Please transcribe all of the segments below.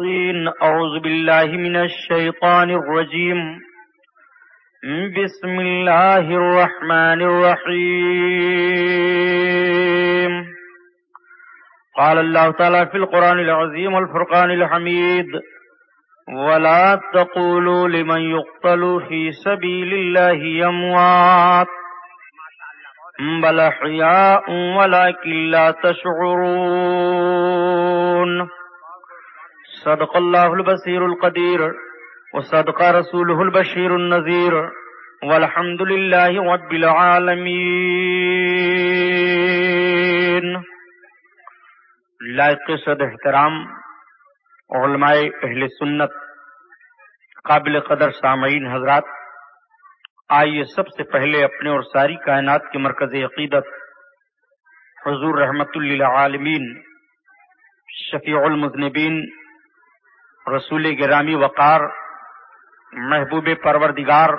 الشياطين. أعوذ بالله من الشيطان الرجيم. بسم الله الرحمن الرحيم. قال الله تعالى في القرآن العظيم والفرقان الحميد ولا تقولوا لمن يقتل في سبيل الله يموات بل احياء ولكن لا تشعرون. صدق الله البصير القدير وصدق رسوله البشير النذير والحمد لله رب العالمين. لائق صد احترام علماء اہل سنت قابل قدر سامعین حضرات، آئیے سب سے پہلے اپنے اور ساری کائنات کے مرکز عقیدت حضور رحمت اللہ عالمین، شفیع المذنبین رسول گرامی وقار، محبوب پروردگار،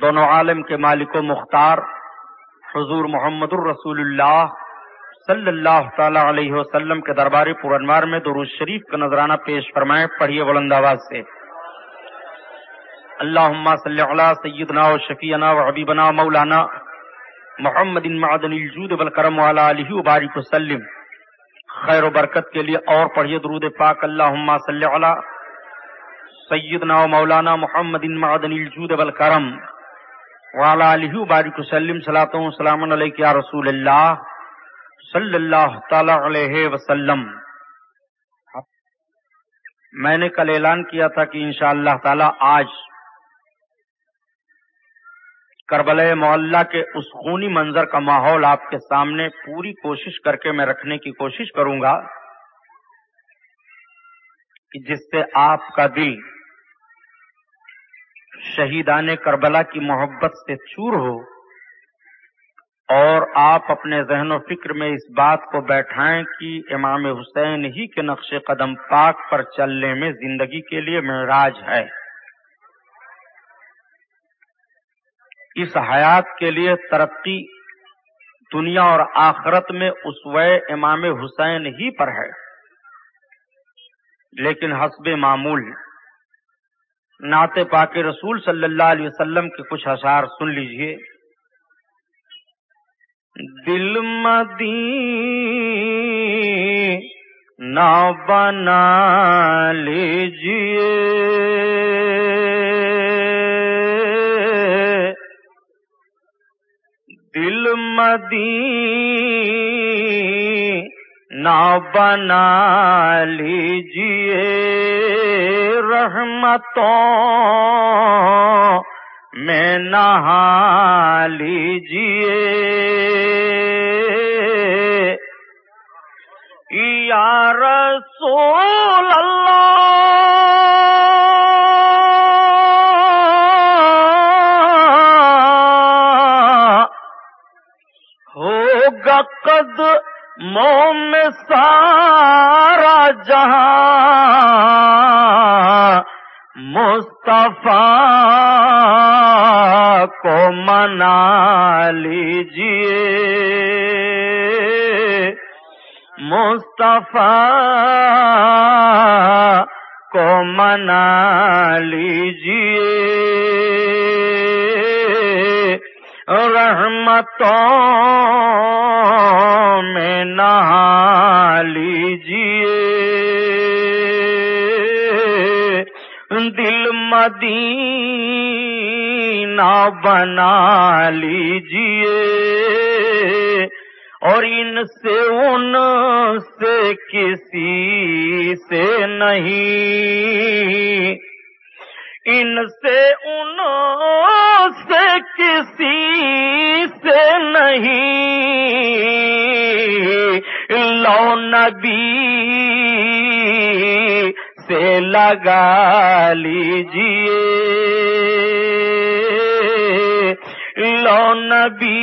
دونوں عالم کے مالک و مختار، حضور محمد الرسول اللہ صلی اللہ تعالی علیہ وسلم کے دربار پورنوار میں دروز شریف کا نذرانہ پیش فرمائے پڑھیے بلند آواز سے۔ اللہ صلی علی سیدنا و شفیعنا و حبیبنا مولانا محمد معدن الجود بالکرم والا علیہ وبارک وسلم خیر و برکت کے لیے اور پڑھیے درود پاک۔ اللہ صلی علی سیدنا و مولانا محمد معدن الجود والکرم والا علیہ بارک وسلم صلاۃ سلام علیہ یا رسول اللہ صلی اللہ تعالی علیہ وسلم۔ میں نے کل اعلان کیا تھا کہ انشاءاللہ تعالی آج کربلا معلّہ کے اس خونی منظر کا ماحول آپ کے سامنے پوری کوشش کر کے میں رکھنے کی کوشش کروں گا کہ جس سے آپ کا دل شہیدان کربلا کی محبت سے چور ہو اور آپ اپنے ذہن و فکر میں اس بات کو بیٹھائیں کہ امام حسین ہی کے نقش قدم پاک پر چلنے میں زندگی کے لیے معراج ہے۔ اس حیات کے لیے ترقی دنیا اور آخرت میں اس امام حسین ہی پر ہے۔ لیکن حسب معمول نعت پاک رسول صلی اللہ علیہ وسلم کے کچھ اشعار سن لیجیے۔ دل مدی نہ بنا لیجیے۔ دل مدی نہ بنا لیجیے رحمتوں میں نہا لیجیے یا رسول اللہ قد موم سارا جہاں مصطفیٰ کو منا لیجیے مصطفیٰ کو منا لیجیے رحمتوں میں نہا لیجیے دل مدینہ بنا لیجیے اور ان سے ان سے کسی سے نہیں۔ ان سے ان سے کسی سے نہیں۔ لو نبی سے لگا لیجیے لو نبی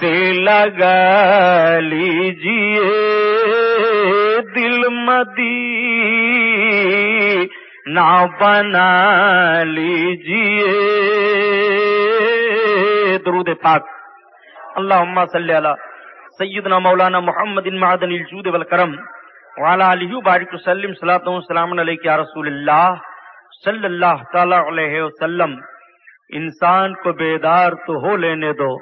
سے لگا لیجیے دل مدی نہ بنا لیجیے درود پاک۔ اللہ صلی اللہ سیدنا مولانا محمد معدن الجود والکرم۔ والا علیہ بارک وسلم صلاح السلام علیہ رسول اللہ صلی اللہ تعالی علیہ وسلم۔ انسان کو بیدار تو ہو لینے دو۔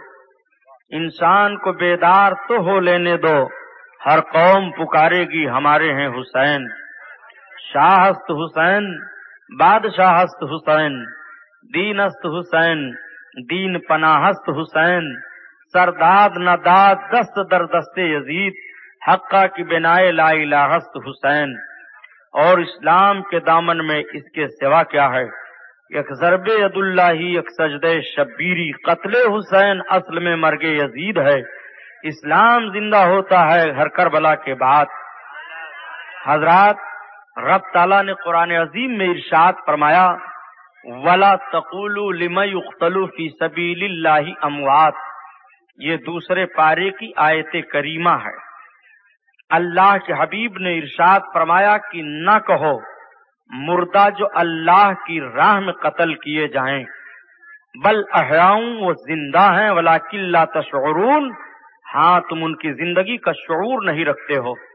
انسان کو بیدار تو ہو لینے دو۔ ہر قوم پکارے گی ہمارے ہیں حسین۔ شاہست حسین، بادشاہست حسین، دینست حسین دین پناہست حسین، سرداد نداد دست در دست یزید، حقہ کی بنائے لا الہست حسین۔ اور اسلام کے دامن میں اس کے سوا کیا ہے؟ ایک ضرب عد اللہ ایک سجد شبیری۔ قتل حسین اصل میں مرگ یزید ہے۔ اسلام زندہ ہوتا ہے ہر کربلا کے بعد۔ حضرات رب تعالیٰ نے قرآن عظیم میں ارشاد فرمایا، ولا تقول اختلو فی سبیل اللہ اموات یہ دوسرے پارے کی آیت کریمہ ہے۔ اللہ کے حبیب نے ارشاد فرمایا کہ نہ کہو، مردہ جو اللہ کی راہ میں قتل کیے جائیں۔ بل احیاؤں وہ زندہ ہیں ولا قلعہ تشعرون۔ ہاں تم ان کی زندگی کا شعور نہیں رکھتے ہو۔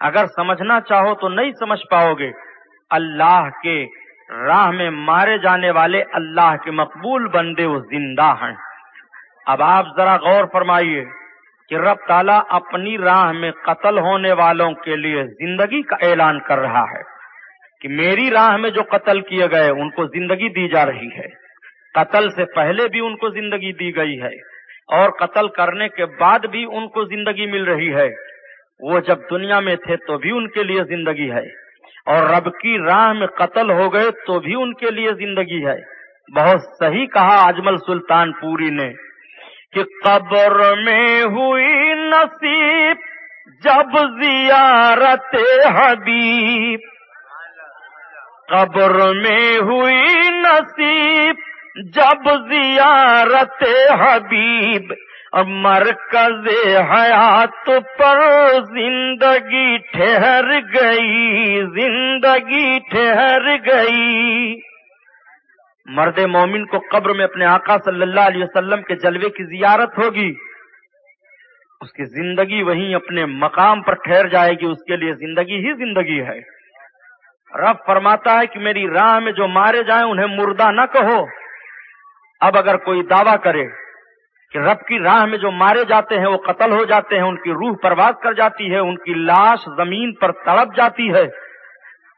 اگر سمجھنا چاہو تو نہیں سمجھ پاؤ گے۔ اللہ کے راہ میں مارے جانے والے اللہ کے مقبول بندے وہ زندہ ہیں۔ اب آپ ذرا غور فرمائیے کہ رب تعالیٰ اپنی راہ میں قتل ہونے والوں کے لیے زندگی کا اعلان کر رہا ہے کہ میری راہ میں جو قتل کیے گئے ان کو زندگی دی جا رہی ہے۔ قتل سے پہلے بھی ان کو زندگی دی گئی ہے اور قتل کرنے کے بعد بھی ان کو زندگی مل رہی ہے۔ وہ جب دنیا میں تھے تو بھی ان کے لیے زندگی ہے۔ اور رب کی راہ میں قتل ہو گئے تو بھی ان کے لیے زندگی ہے۔ بہت صحیح کہا اجمل سلطان پوری نے کہ قبر میں ہوئی نصیب، جب زیارت حبیب۔ قبر میں ہوئی نصیب، جب زیارت حبیب۔ مرکز حیات پر زندگی ٹھہر گئی، زندگی ٹھہر گئی۔ مرد مومن کو قبر میں اپنے آقا صلی اللہ علیہ وسلم کے جلوے کی زیارت ہوگی۔ اس کی زندگی وہیں اپنے مقام پر ٹھہر جائے گی، اس کے لیے زندگی ہی زندگی ہے۔ رب فرماتا ہے کہ میری راہ میں جو مارے جائیں، انہیں مردہ نہ کہو۔ اب اگر کوئی دعویٰ کرے کہ رب کی راہ میں جو مارے جاتے ہیں وہ قتل ہو جاتے ہیں، ان کی روح پرواز کر جاتی ہے، ان کی لاش زمین پر تڑپ جاتی ہے،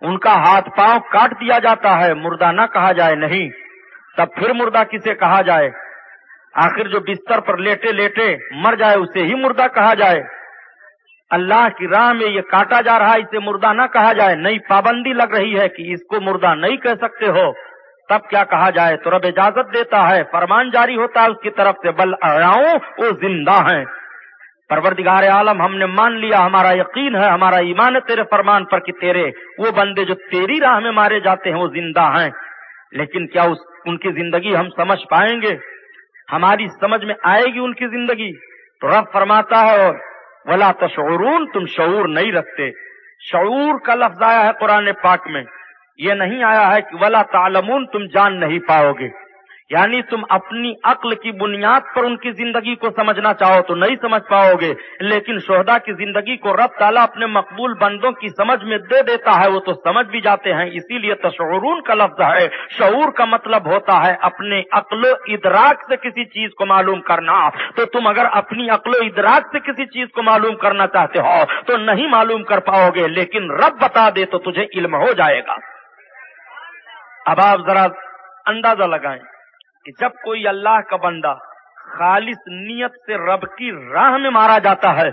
ان کا ہاتھ پاؤں کاٹ دیا جاتا ہے، مردہ نہ کہا جائے نہیں، تب پھر مردہ کسے کہا جائے؟ آخر جو بستر پر لیٹے لیٹے مر جائے، اسے ہی مردہ کہا جائے۔ اللہ کی راہ میں یہ کاٹا جا رہا ہے، اسے مردہ نہ کہا جائے۔ نئی پابندی لگ رہی ہے کہ اس کو مردہ نہیں کہہ سکتے ہو۔ تب کیا کہا جائے؟ تو رب اجازت دیتا ہے، فرمان جاری ہوتا ہے اس کی طرف سے، بل آؤں وہ زندہ ہیں۔ پروردگار عالم، ہم نے مان لیا، ہمارا یقین ہے، ہمارا ایمان ہے تیرے فرمان پر کہ تیرے وہ بندے جو تیری راہ میں مارے جاتے ہیں، وہ زندہ ہیں۔ لیکن کیا اس، ان کی زندگی ہم سمجھ پائیں گے؟ ہماری سمجھ میں آئے گی ان کی زندگی؟ تو رب فرماتا ہے، اور ولا تشعرون، تم شعور نہیں رکھتے۔ شعور کا لفظ آیا ہے قرآن پاک میں۔ یہ نہیں آیا ہے کہ ولا تعلمون، تم جان نہیں پاؤ گے۔ یعنی تم اپنی عقل کی بنیاد پر ان کی زندگی کو سمجھنا چاہو تو نہیں سمجھ پاؤ گے۔ لیکن شہدا کی زندگی کو رب تعالیٰ اپنے مقبول بندوں کی سمجھ میں دے دیتا ہے، وہ تو سمجھ بھی جاتے ہیں۔ اسی لیے تشعرون کا لفظ ہے، شعور کا مطلب ہوتا ہے اپنے عقل و ادراک سے کسی چیز کو معلوم کرنا۔ تو تم اگر اپنی عقل و ادراک سے کسی چیز کو معلوم کرنا چاہتے ہو تو نہیں معلوم کر پاؤ گے، لیکن رب بتا دے تو تجھے علم ہو جائے گا۔ اب آپ ذرا اندازہ لگائیں کہ جب کوئی اللہ کا بندہ خالص نیت سے رب کی راہ میں مارا جاتا ہے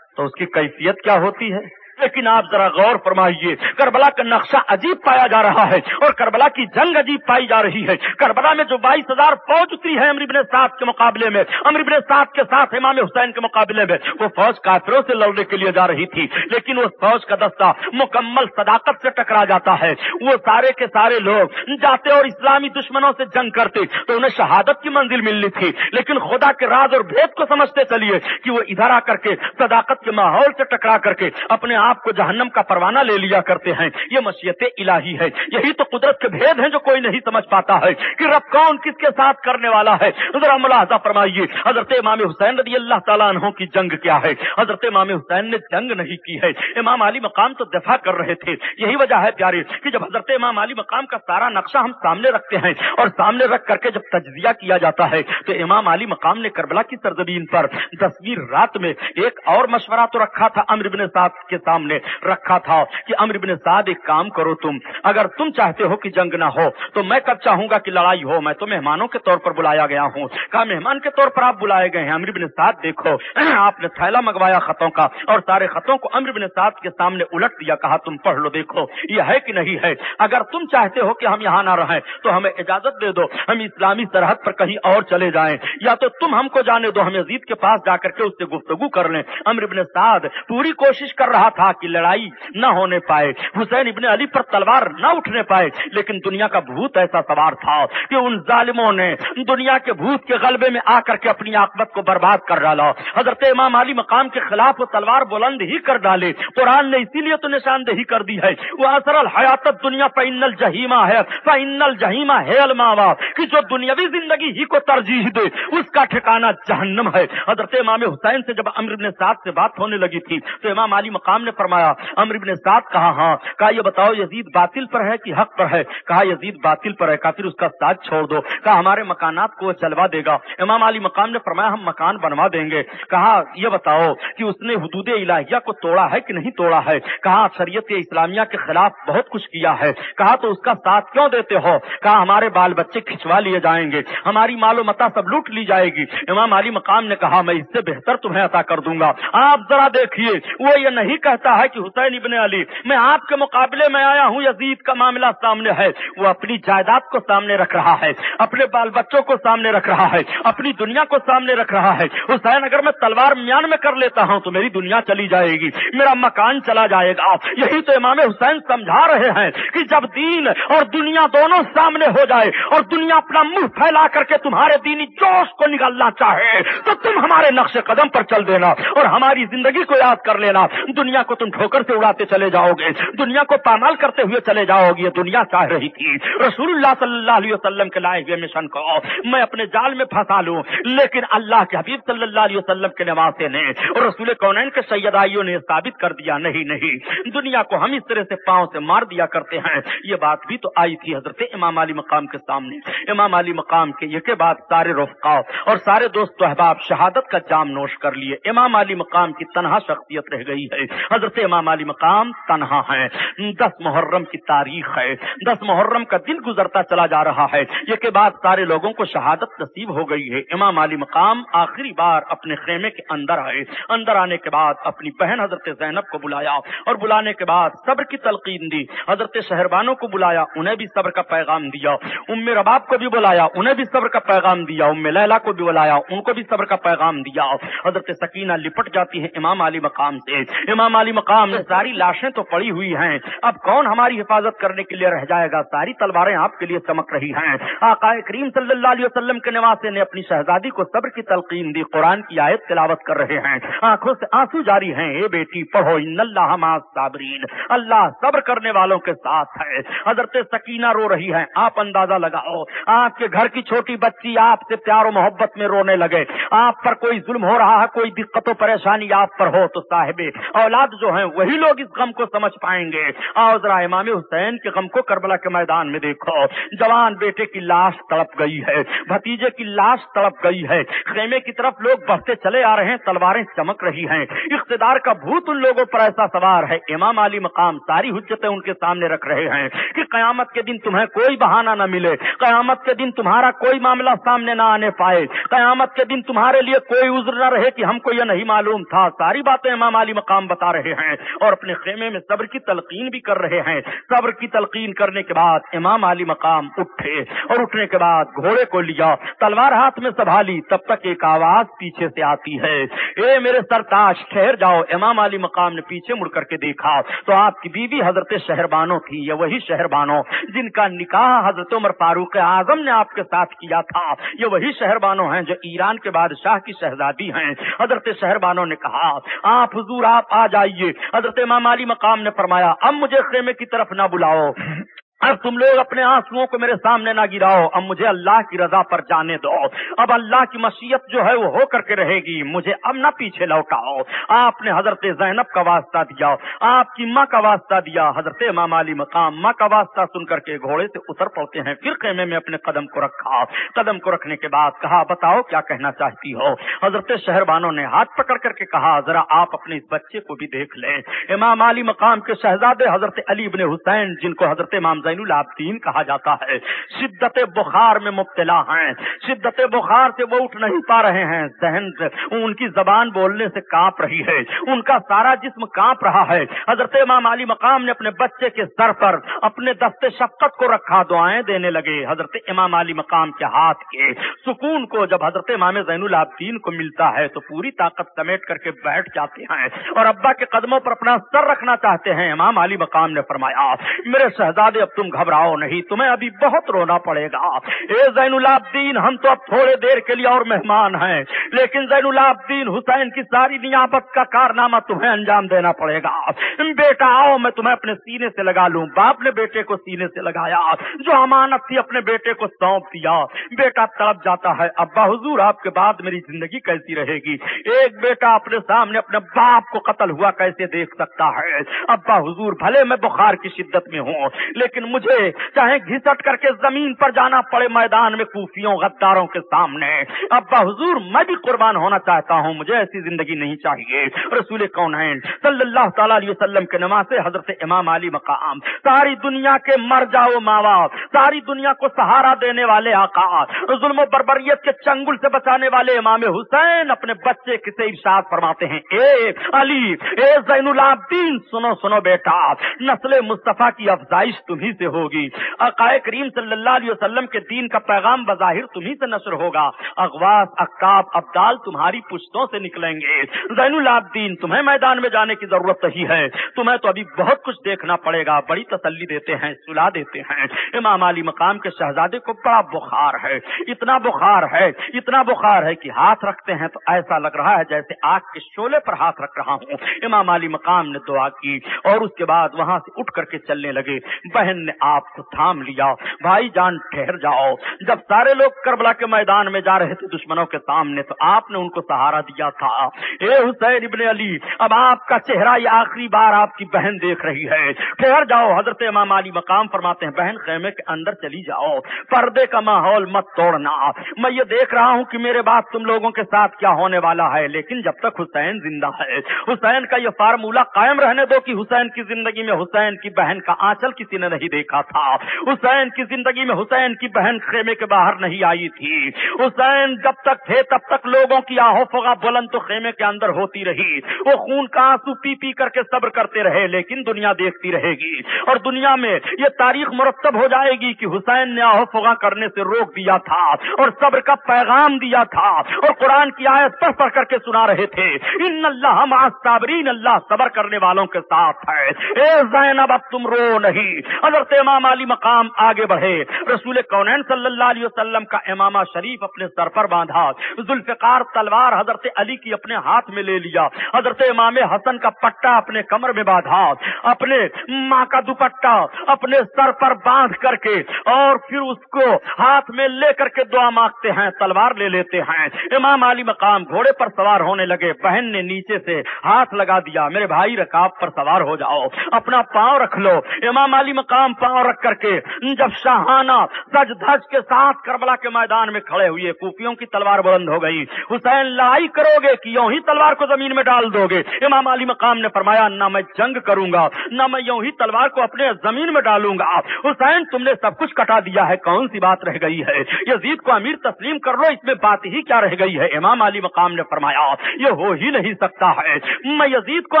تو اس کی کیفیت کیا ہوتی ہے؟ لیکن آپ ذرا غور فرمائیے، کربلا کا نقشہ عجیب پایا جا رہا ہے اور کربلا کی جنگ عجیب پائی جا رہی ہے۔ کربلا میں جو بائیس ہزار فوج اتری ہے امر سات کے مقابلے میں، امر سات کے ساتھ امام حسین کے مقابلے میں، وہ فوج کافروں سے لڑنے کے لیے جا رہی تھی، لیکن اس فوج کا دستہ مکمل صداقت سے ٹکرا جاتا ہے۔ وہ سارے کے سارے لوگ جاتے اور اسلامی دشمنوں سے جنگ کرتے تو انہیں شہادت کی منزل ملنی تھی۔ لیکن خدا کے راز اور بھید کو سمجھتے چلیے کہ وہ ادھر آ کر کے صداقت کے ماحول سے ٹکرا کر کے اپنے آپ کو جہنم کا پروانہ لے لیا کرتے ہیں۔ یہ مشیت الہی ہے۔ یہی تو قدرت کے بھید ہیں جو کوئی نہیں سمجھ پاتا ہے کہ رب کون کس کے ساتھ کرنے والا ہے۔ ذرا ملاحظہ فرمائیے، حضرت امام حسین رضی اللہ تعالیٰ عنہ کی جنگ کیا ہے؟ حضرت امام حسین نے جنگ نہیں کی ہے۔ امام علی مقام تو دفاع کر رہے تھے۔ یہی وجہ ہے پیارے کہ جب حضرت امام علی مقام کا سارا نقشہ ہم سامنے رکھتے ہیں اور سامنے رکھ کر کے جب تجزیہ کیا جاتا ہے تو امام علی مقام نے کربلا کی سرزمین پر تصویر رات میں ایک اور مشورہ تو رکھا تھا امر بن سعد کے ساتھ۔ سامنے رکھا تھا کہ امر بن سعد ایک کام کرو تم۔ اگر تم چاہتے ہو کہ جنگ نہ ہو، تو میں کب چاہوں گا کہ لڑائی ہو؟ میں تو مہمانوں کے طور پر بلایا گیا ہوں۔ کہا، مہمان کے طور پر آپ بلائے گئے ہیں۔ امر بن سعد دیکھو، آپ نے تھیلا منگوایا خطوں کا اور سارے خطوں کو امر بن سعد کے سامنے الٹ دیا۔ کہا، تم پڑھ لو، دیکھو، یہ ہے کہ نہیں ہے۔ اگر تم چاہتے ہو کہ ہم یہاں نہ رہیں، تو ہمیں اجازت دے دو، ہم اسلامی سرحد پر کہیں اور چلے جائیں۔ یا تو تم ہم کو جانے دو، ہم یزید کے پاس جا کر کے اس سے گفتگو کر لیں۔ امر ابن سعد پوری کوشش کر رہا تھا کہ لڑائی نہ ہونے پائے، حسین ابن علی پر تلوار نہ اٹھنے پائے، لیکن دنیا کا بھوت ایسا سوار تھا کہ ان ظالموں نے دنیا کے بھوت کے غلبے میں آ کر کے اپنی آکبت کو برباد کر ڈالا۔ حضرت امام علی مقام کے خلاف وہ تلوار بلند ہی کر ڈالے۔ قرآن نے اسی لیے تو نشاندہی کر دی ہے۔ وہ اثر الحیات دنیا پین الجہیما ہے۔ پین الجہیما ہے الماوا کہ جو دنیاوی زندگی ہی کو ترجیح دے، اس کا ٹھکانا جہنم ہے۔ حضرت امام حسین سے جب امر ابن سعد سے بات ہونے لگی تھی، تو امام علی مقام نے فرمایا امر ابن سعد کہا ہاں کہا، یہ بتاؤ، یزید باطل پر ہے کہ حق پر ہے؟ کہا، یزید باطل پر ہے کہا پھر اس کا ساتھ چھوڑ دو۔ کہا، ہمارے مکانات کو وہ چلوا دے گا۔ امام علی مقام نے فرمایا، ہم مکان بنوا دیں گے۔ کہا، یہ بتاؤ کہ اس نے حدود الہیہ کو توڑا ہے کہ نہیں توڑا ہے؟ کہا، شریعت اسلامیہ کے خلاف بہت کچھ کیا ہے۔ کہا، تو اس کا ساتھ کیوں دیتے ہو؟ کہا، ہمارے بال بچے کھچوا لیے جائیں گے۔ ہماری مال و متا سب لوٹ لی جائے گی۔ امام علی مقام نے کہا، میں اس سے بہتر تمہیں عطا کر دوں گا۔ آپ ذرا دیکھیے، وہ یہ نہیں کہتا ہے کہ حسین ابن علی، میں آپ کے مقابلے میں آیا ہوں، یزید کا معاملہ سامنے ہے۔ وہ اپنی جائیداد کو سامنے رکھ رہا ہے، اپنے بال بچوں کو سامنے رکھ رہا ہے، اپنی دنیا کو سامنے رکھ رہا ہے۔ حسین، اگر میں تلوار میان میں کر لیتا ہوں تو میری دنیا چلی جائے گی، میرا مکان چلا جائے گا۔ یہی تو امام حسین سمجھا رہے ہیں کہ جب دین اور دنیا دونوں سامنے ہو جائے اور دنیا اپنا منہ پھیلا کر کے تمہارے دینی جوش کو نکالنا چاہے، تو تم ہمارے نقش قدم پر چل دینا اور ہماری زندگی کو یاد کر لینا۔ دنیا کو تم ٹھوکر سے اڑاتے چلے جاؤ گے۔ دنیا کو پامال کرتے ہوئے چلے جاؤ گے۔ دنیا چاہ رہی تھی۔ رسول اللہ صلی اللہ علیہ وسلم کے لائے ہوئے مشن کو میں اپنے جال میں پھنسا لوں۔ لیکن اللہ کے حبیب صلی اللہ علیہ وسلم کے نواسے نے اور رسول کونین کے سیدائیوں نے ثابت کر دیا، نہیں نہیں۔ دنیا کو ہم اس طرح سے پاؤں سے مار دیا کرتے ہیں۔ یہ بات بھی تو آئی تھی حضرت امام علی مقام کے سامنے۔ امام علی مقام کے یہ کے بعد سارے رفقا اور سارے دوست احباب شہادت کا جام نوش کر لیے۔ امام علی مقام کی تنہا شخصیت رہ گئی ہے۔ حضرت حضرت امام علی مقام تنہا ہے۔ دس محرم کی تاریخ ہے۔ دس محرم کا دن گزرتا چلا جا رہا ہے۔ یہ کے بعد سارے لوگوں کو شہادت نصیب ہو گئی ہے۔ امام علی مقام آخری بار اپنے خیمے کے اندر آئے۔ اندر آنے کے بعد اپنی بہن حضرت زینب کو بلایا اور بلانے کے بعد صبر کی تلقین دی۔ حضرت شہربانوں کو بلایا، انہیں بھی صبر کا پیغام دیا۔ ام رباب کو بھی بلایا، انہیں بھی صبر کا پیغام دیا۔ ام لیلا کو بھی بلایا، ان کو بھی صبر کا پیغام دیا۔ حضرت سکینہ لپٹ جاتی ہے امام علی مقام سے۔ امام علی علی مقام ساری لاشیں تو پڑی ہوئی ہیں۔ اب کون ہماری حفاظت کرنے کے لیے رہ جائے گا؟ ساری تلواریں آپ کے لیے چمک رہی ہیں۔ آقا کریم صلی اللہ علیہ وسلم کے نواسے نے اپنی شہزادی کو صبر کی تلقین دی، قرآن کی آیت تلاوت کر رہے ہیں۔ آنکھوں سے آنسو جاری ہیں۔ اے بیٹی، پڑھو، ان اللہ صابرین اللہ صبر کرنے والوں کے ساتھ ہے۔ حضرت سکینہ رو رہی ہے آپ اندازہ لگاؤ۔ آپ کے گھر کی چھوٹی بچی آپ سے پیار و محبت میں رونے لگے۔ آپ پر کوئی ظلم ہو رہا ہے، کوئی دقت و پریشانی آپ پر ہو تو صاحب اولاد جو ہیں وہی لوگ اس غم کو سمجھ پائیں گے۔ آؤ ذرا امام حسین کے غم کو کربلا کے میدان میں دیکھو۔ جوان بیٹے کی لاش تڑپ گئی ہے، بھتیجے کی لاش تڑپ گئی ہے۔ خیمے کی طرف لوگ بڑھتے چلے آ رہے ہیں، تلواریں چمک رہی ہیں۔ اقتدار کا بھوت ان لوگوں پر ایسا سوار ہے۔ امام علی مقام ساری حجتیں ان کے سامنے رکھ رہے ہیں کہ قیامت کے دن تمہیں کوئی بہانہ نہ ملے۔ قیامت کے دن تمہارا کوئی معاملہ سامنے نہ آنے پائے۔ قیامت کے دن تمہارے لیے کوئی عذر نہ رہے کہ ہم کو یہ نہیں معلوم تھا۔ ساری باتیں امام علی مقام بتا رہے ہیں اور اپنے خیمے میں صبر کی تلقین بھی کر رہے ہیں۔ صبر کی تلقین کرنے کے بعد امام علی مقام اٹھے اور اٹھنے کے بعد گھوڑے کو لیا، تلوار ہاتھ میں سنبھالی، تب تک ایک آواز پیچھے سے آتی ہے۔ اے میرے سرتاش، ٹھہر جاؤ۔ امام علی مقام نے پیچھے مڑ کر کے دیکھا۔ تو آپ کی بیوی حضرت شہر بانو تھی، یہ وہی شہر بانو جن کا نکاح حضرت عمر فاروق اعظم نے آپ کے ساتھ کیا تھا۔ یہ وہی شہر بانو ہیں جو ایران کے بادشاہ کی شہزادی ہیں۔ حضرت شہر بانو نے کہا، آپ حضور، آپ آ جائیے۔ چاہیے حضرت امام علی مقام نے فرمایا اب مجھے خیمے کی طرف نہ بلاؤ۔ اب تم لوگ اپنے آنسو کو میرے سامنے نہ گراؤ، اب مجھے اللہ کی رضا پر جانے دو۔ اب اللہ کی مشیت جو ہے وہ ہو کر کے رہے گی۔ مجھے اب نہ پیچھے لوٹاؤ۔ آپ نے حضرت زینب کا واسطہ دیا۔ آپ کی ماں کا واسطہ دیا۔ حضرت امام علی مقام ماں کا واسطہ سن کر کے گھوڑے سے اتر پڑتے ہیں۔ پھر خیمے میں اپنے قدم کو رکھا۔ قدم کو رکھنے کے بعد کہا، بتاؤ کیا کہنا چاہتی ہو؟ حضرت شہر بانوں نے ہاتھ پکڑ کر کے کہا، ذرا آپ اپنے اس بچے کو بھی دیکھ لیں۔ امام علی مقام کے شہزادے حضرت علی ابن حسین، جن کو حضرت امام زین العابدین کہا جاتا ہے۔ شدت بخار میں مبتلا ہیں۔ شدت بخار سے وہ اٹھ نہیں پا رہے ہیں۔ ذہن سے ان کی زبان بولنے سے کانپ رہی ہے۔ ان کا سارا جسم کانپ رہا ہے۔ حضرت امام علی مقام نے اپنے بچے کے سر پر اپنے دست شفقت کو رکھا، دعائیں دینے لگے۔ حضرت امام علی مقام کے ہاتھ کے سکون کو جب حضرت امام زین العابدین کو ملتا ہے تو پوری طاقت سمیٹ کر کے بیٹھ جاتے ہیں۔ اور ابا کے قدموں پر اپنا سر رکھنا چاہتے ہیں۔ امام علی مقام نے فرمایا، میرے شہزادے تم گھبراؤ نہیں، تمہیں ابھی بہت رونا پڑے گا۔ اے زین العابدین، ہم تو اب تھوڑے دیر کے لیے اور مہمان ہیں، لیکن زین العابدین حسین کی ساری نیابت کا کارنامہ تمہیں انجام دینا پڑے گا۔ بیٹا، آؤ، میں تمہیں اپنے سینے سے لگا لوں۔ باپ نے بیٹے کو سینے سے لگایا، جو امانت تھی اپنے بیٹے کو سونپ دیا۔ بیٹا تڑپ جاتا ہے، ابا حضور، آپ کے بعد میری زندگی کیسی رہے گی؟ ایک بیٹا اپنے سامنے اپنے باپ کو قتل ہوا کیسے دیکھ سکتا ہے؟ ابا حضور، بھلے میں بخار کی شدت میں ہوں، لیکن مجھے، چاہے گھسٹ کر کے زمین پر جانا پڑے میدان میں کوفیوں، غداروں کے سامنے۔ ابا حضور، میں بھی قربان ہونا چاہتا ہوں، مجھے ایسی زندگی نہیں چاہیے۔ رسول کون صلی اللہ تعالیٰ علیہ وسلم کے نماز حضرت امام علی مقام۔ ساری دنیا کے مر جاؤ ماوا ساری دنیا کو سہارا دینے والے آقا۔ ظلم و بربریت کے چنگل سے بچانے والے امام حسین اپنے بچے کسے ارشاد فرماتے ہیں؟ اے علی، اے زین العابدین، سنو سنو بیٹا، نسل مصطفیٰ کی افزائش تمہیں سے ہوگی۔ عقائے کریم صلی اللہ علیہ وسلم کے دین کا پیغام بظاہر تمہیں سے نشر ہوگا۔ اغواس اقتاب ابدال تمہاری پشتوں سے نکلیں گے۔ زین العابدین، تمہیں میدان میں جانے کی ضرورت ہی ہے۔ تمہیں تو ابھی بہت کچھ دیکھنا پڑے گا۔ بڑی تسلی دیتے ہیں سلا دیتے ہیں۔ امام علی مقام کے شہزادے کو بڑا بخار ہے۔ اتنا بخار ہے، اتنا بخار ہے کہ ہاتھ رکھتے ہیں تو ایسا لگ رہا ہے جیسے آگ کے شولے پر ہاتھ رکھ رہا ہوں۔ امام علی مقام نے دعا کی اور اس کے بعد وہاں سے اٹھ کر کے چلنے لگے۔ بہن نے آپ کو تھام لیا۔ بھائی جان، ٹھہر جاؤ۔ جب سارے لوگ کربلا کے میدان میں جا رہے تھے دشمنوں کے سامنے، تو آپ نے ان کو سہارا دیا تھا۔ اے حسین ابن علی، اب آپ کا چہرہ یہ آخری بار آپ کی بہن دیکھ رہی ہے۔ ٹھہر جاؤ، حضرت امام علی مقام فرماتے ہیں، بہن خیمے کے اندر چلی جاؤ۔ پردے کا ماحول مت توڑنا۔ میں یہ دیکھ رہا ہوں کہ میرے بعد تم لوگوں کے ساتھ کیا ہونے والا ہے، لیکن جب تک حسین زندہ ہے۔ حسین کا یہ فارمولہ قائم رہنے دو کہ حسین کی زندگی میں حسین کی بہن کا آنچل کسی نے نہیں دیکھا تھا۔ حسین کی زندگی میں حسین کی بہن خیمے کے باہر نہیں آئی تھی۔ حسین جب تک تھے تب تک لوگوں کی آہو فغا بلند تو خیمے کے اندر ہوتی رہی۔ وہ خون کا آنسو پی پی کر کے صبر کرتے رہے، لیکن دنیا دیکھتی رہے گی۔ اور دنیا میں یہ تاریخ مرتب ہو جائے گی کہ حسین نے آہو فغا کرنے سے روک دیا تھا اور صبر کا پیغام دیا تھا اور قرآن کی آیت پڑھ پڑھ کر کے سنا رہے تھے۔ ان اللہ صابرین اللہ صبر کرنے والوں کے ساتھ ہے۔ اے زینب، اب تم رو نہیں۔ اگر حضرت امام علی مقام آگے بڑھے۔ رسول کونین صلی اللہ علیہ وسلم کا امامہ شریف اپنے سر پر باندھا۔ ذوالفقار تلوار حضرت علی کی اپنے ہاتھ میں لے لیا۔ حضرت امام حسن کا پٹا اپنے کمر میں باندھا۔ اپنے ماں کا دوپٹا اپنے سر پر باندھ کر کے اور پھر اس کو ہاتھ میں لے کر کے دعا مانگتے ہیں، تلوار لے لیتے ہیں۔ امام علی مقام گھوڑے پر سوار ہونے لگے۔ بہن نے نیچے سے ہاتھ لگا دیا۔ میرے بھائی رکاب پر سوار ہو جاؤ۔ اپنا پاؤں رکھ لو۔ امام علی مقام پاؤں رکھ کر کے جب شاہانہ سج دھج کے ساتھ کربلا کے میدان میں کھڑے ہوئے کوفیوں کی تلوار بلند ہو گئی۔ حسین لائی کرو گے کہ یوں ہی تلوار کو زمین میں ڈال دو گے۔ امام علی مقام نے فرمایا، نہ میں جنگ کروں گا، نہ میں یوں ہی تلوار کو اپنے زمین میں ڈالوں گا۔ حسین، تم نے سب کچھ کٹا دیا ہے، کون سی بات رہ گئی ہے؟ یزید کو امیر تسلیم کر لو، اس میں بات ہی کیا رہ گئی ہے؟ امام علی مقام نے فرمایا، یہ ہو ہی نہیں سکتا ہے۔ میں یزید کو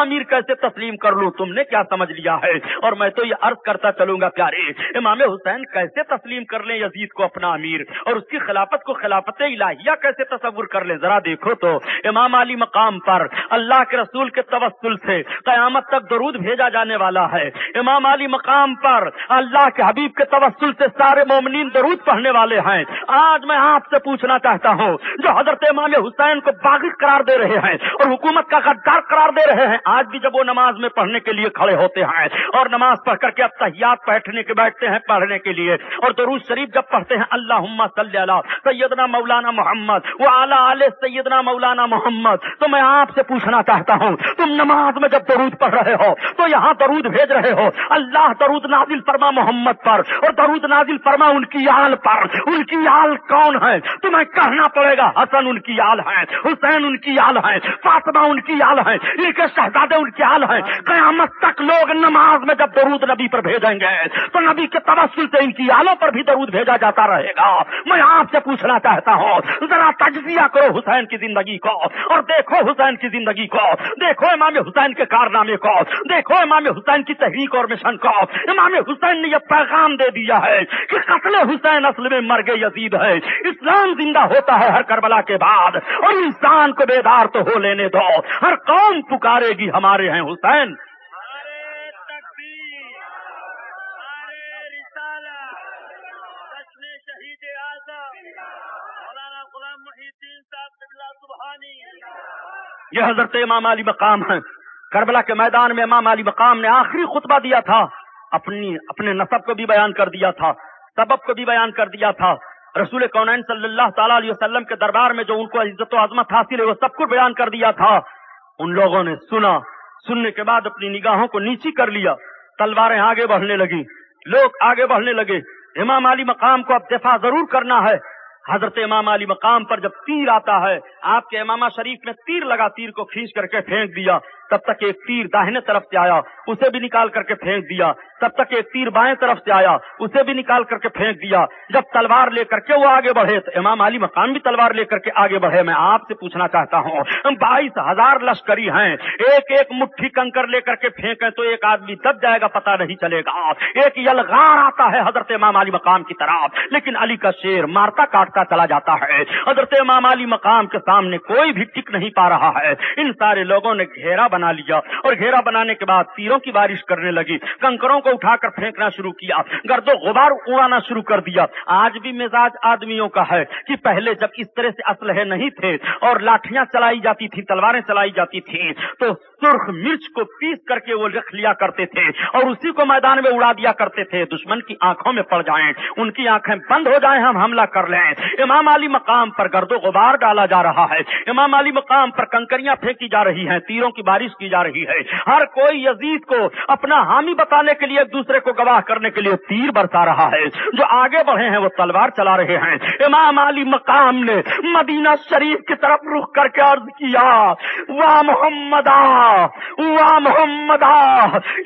امیر کیسے تسلیم کر لوں؟ تم نے کیا سمجھ لیا ہے؟ اور میں تو یہ عرض کرتا چلوں کروں گا، پیارے۔ امام حسین کیسے تسلیم کر لیں یزید کو اپنا امیر؟ اور اس کی خلافت کو خلافت الہیہ کیسے تصور کر لیں؟ ذرا دیکھو تو۔ امام علی مقام پر اللہ کے رسول کے توسل سے قیامت تک درود بھیجا جانے والا ہے۔ امام علی مقام پر اللہ کے حبیب کے توسل سے سارے مومنین درود پڑھنے والے ہیں۔ آج میں آپ سے پوچھنا چاہتا ہوں، جو حضرت امام حسین کو باغی قرار دے رہے ہیں اور حکومت کا غدار قرار دے رہے ہیں، آج بھی جب وہ نماز میں پڑھنے کے لیے کھڑے ہوتے ہیں اور نماز پڑھ کر کے اب تحیات بیٹھنے کے بیٹھتے ہیں پڑھنے کے لیے اور درود شریف جب پڑھتے ہیں اللہ صلی اللہ سیدنا مولانا محمد وہ اعلیٰ علیہ سیدنا مولانا محمد۔ تو میں آپ سے پوچھنا چاہتا ہوں، تم نماز میں جب درود پڑھ رہے ہو، تو یہاں درود بھیج رہے ہو۔ اللہ درود نازل فرما محمد پر اور درود نازل فرما ان کی آل پر۔ ان کی آل کون ہے؟ تمہیں کہنا پڑے گا، حسن ان کی آل ہے، حسین ان کی آل ہے، فاطمہ ان کی آل ہے ان کے شہزادے ان کی آل ہے۔ قیامت تک لوگ نماز میں جب درود نبی پر بھیجیں گے تو نبی کے تبسل سے ان کی آلوں پر بھی درود بھیجا جاتا رہے گا۔ میں آپ سے پوچھنا چاہتا ہوں، ذرا تجزیہ کرو حسین کی زندگی کو اور دیکھو حسین کی زندگی کو۔ دیکھو امام حسین کے کارنامے کو۔ دیکھو امام حسین کی تحریک اور مشن کو۔ امام حسین نے یہ پیغام دے دیا ہے کہ قتل حسین اصل میں مرگ یزید ہے۔ اسلام زندہ ہوتا ہے ہر کربلا کے بعد اور انسان کو بیدار تو ہو لینے دو۔ ہر قوم پکارے گی ہمارے ہیں حسین۔ یہ حضرت امام علی مقام ہے کربلا کے میدان میں امام علی مقام نے آخری خطبہ دیا تھا۔ اپنی اپنے نصب کو بھی بیان کر دیا تھا۔ سبب کو بھی بیان کر دیا تھا۔ رسول کونین صلی اللہ تعالیٰ علیہ وسلم کے دربار میں جو ان کو عزت و عظمت حاصل ہے وہ سب کو بیان کر دیا تھا۔ ان لوگوں نے سنا۔ سننے کے بعد اپنی نگاہوں کو نیچی کر لیا۔ تلواریں آگے بڑھنے لگی۔ لوگ آگے بڑھنے لگے۔ امام علی مقام کو اب دفاع ضرور کرنا ہے۔ حضرت امام علی مقام پر جب تیر آتا ہے، آپ کے امامہ شریف نے تیر لگا تیر کو کھینچ کر کے پھینک دیا۔ تب تک ایک تیر داہنے طرف سے آیا، اسے بھی نکال کر کے پھینک دیا۔ تب تک ایک تیر بائیں طرف سے آیا، اسے بھی نکال کر کے پھینک دیا۔ جب تلوار لے کر کے وہ آگے بڑھے تو امام علی مقام بھی تلوار لے کر کے آگے بڑھے۔ میں آپ سے پوچھنا چاہتا ہوں بائیس ہزار لشکری ہیں، ایک ایک مٹھی کنکر لے کر کے پھینکیں تو ایک آدمی دب جائے گا، پتہ نہیں چلے گا۔ ایک یلغار آتا ہے حضرت امام علی مقام کی طرف لیکن علی کا شیر مارتا کاٹتا چلا جاتا ہے۔ حضرت امام علی مقام کے سامنے کوئی بھی ٹک نہیں پا رہا ہے۔ ان سارے لوگوں نے گھیرا بنا لیا اور گھیرا بنانے کے بعد تیروں کی بارش کرنے لگی، کنکروں کو اٹھا کر پھینکنا شروع کیا، گرد و غبار اڑانا شروع کر دیا۔ آج بھی مزاج آدمیوں کا ہے کہ پہلے جب اس طرح سے اسلحے نہیں تھے اور لاٹیاں چلائی جاتی تھی تلواریں چلائی جاتی تھی تو سرخ مرچ کو پیس کر کے وہ رکھ لیا کرتے تھے اور اسی کو میدان میں اڑا دیا کرتے تھے۔ دشمن کی آنکھوں میں پڑ جائیں، ان کی آنکھیں بند ہو جائیں، ہم حملہ کر لیں۔ امام علی مقام پر گرد و غبار ڈالا جا رہا ہے۔ امام علی مقام پر کنکریاں پھینکی جا رہی ہیں، تیروں کی بارش کی جا رہی ہے۔ ہر کوئی یزید کو اپنا حامی بتانے کے لیے ایک دوسرے کو گواہ کرنے کے لیے تیر برسا رہا ہے۔ جو آگے بڑھے ہیں وہ تلوار چلا رہے ہیں۔ امام علی مقام نے مدینہ شریف کی طرف رخ کر کے عرض کیا واہ محمد واہ محمد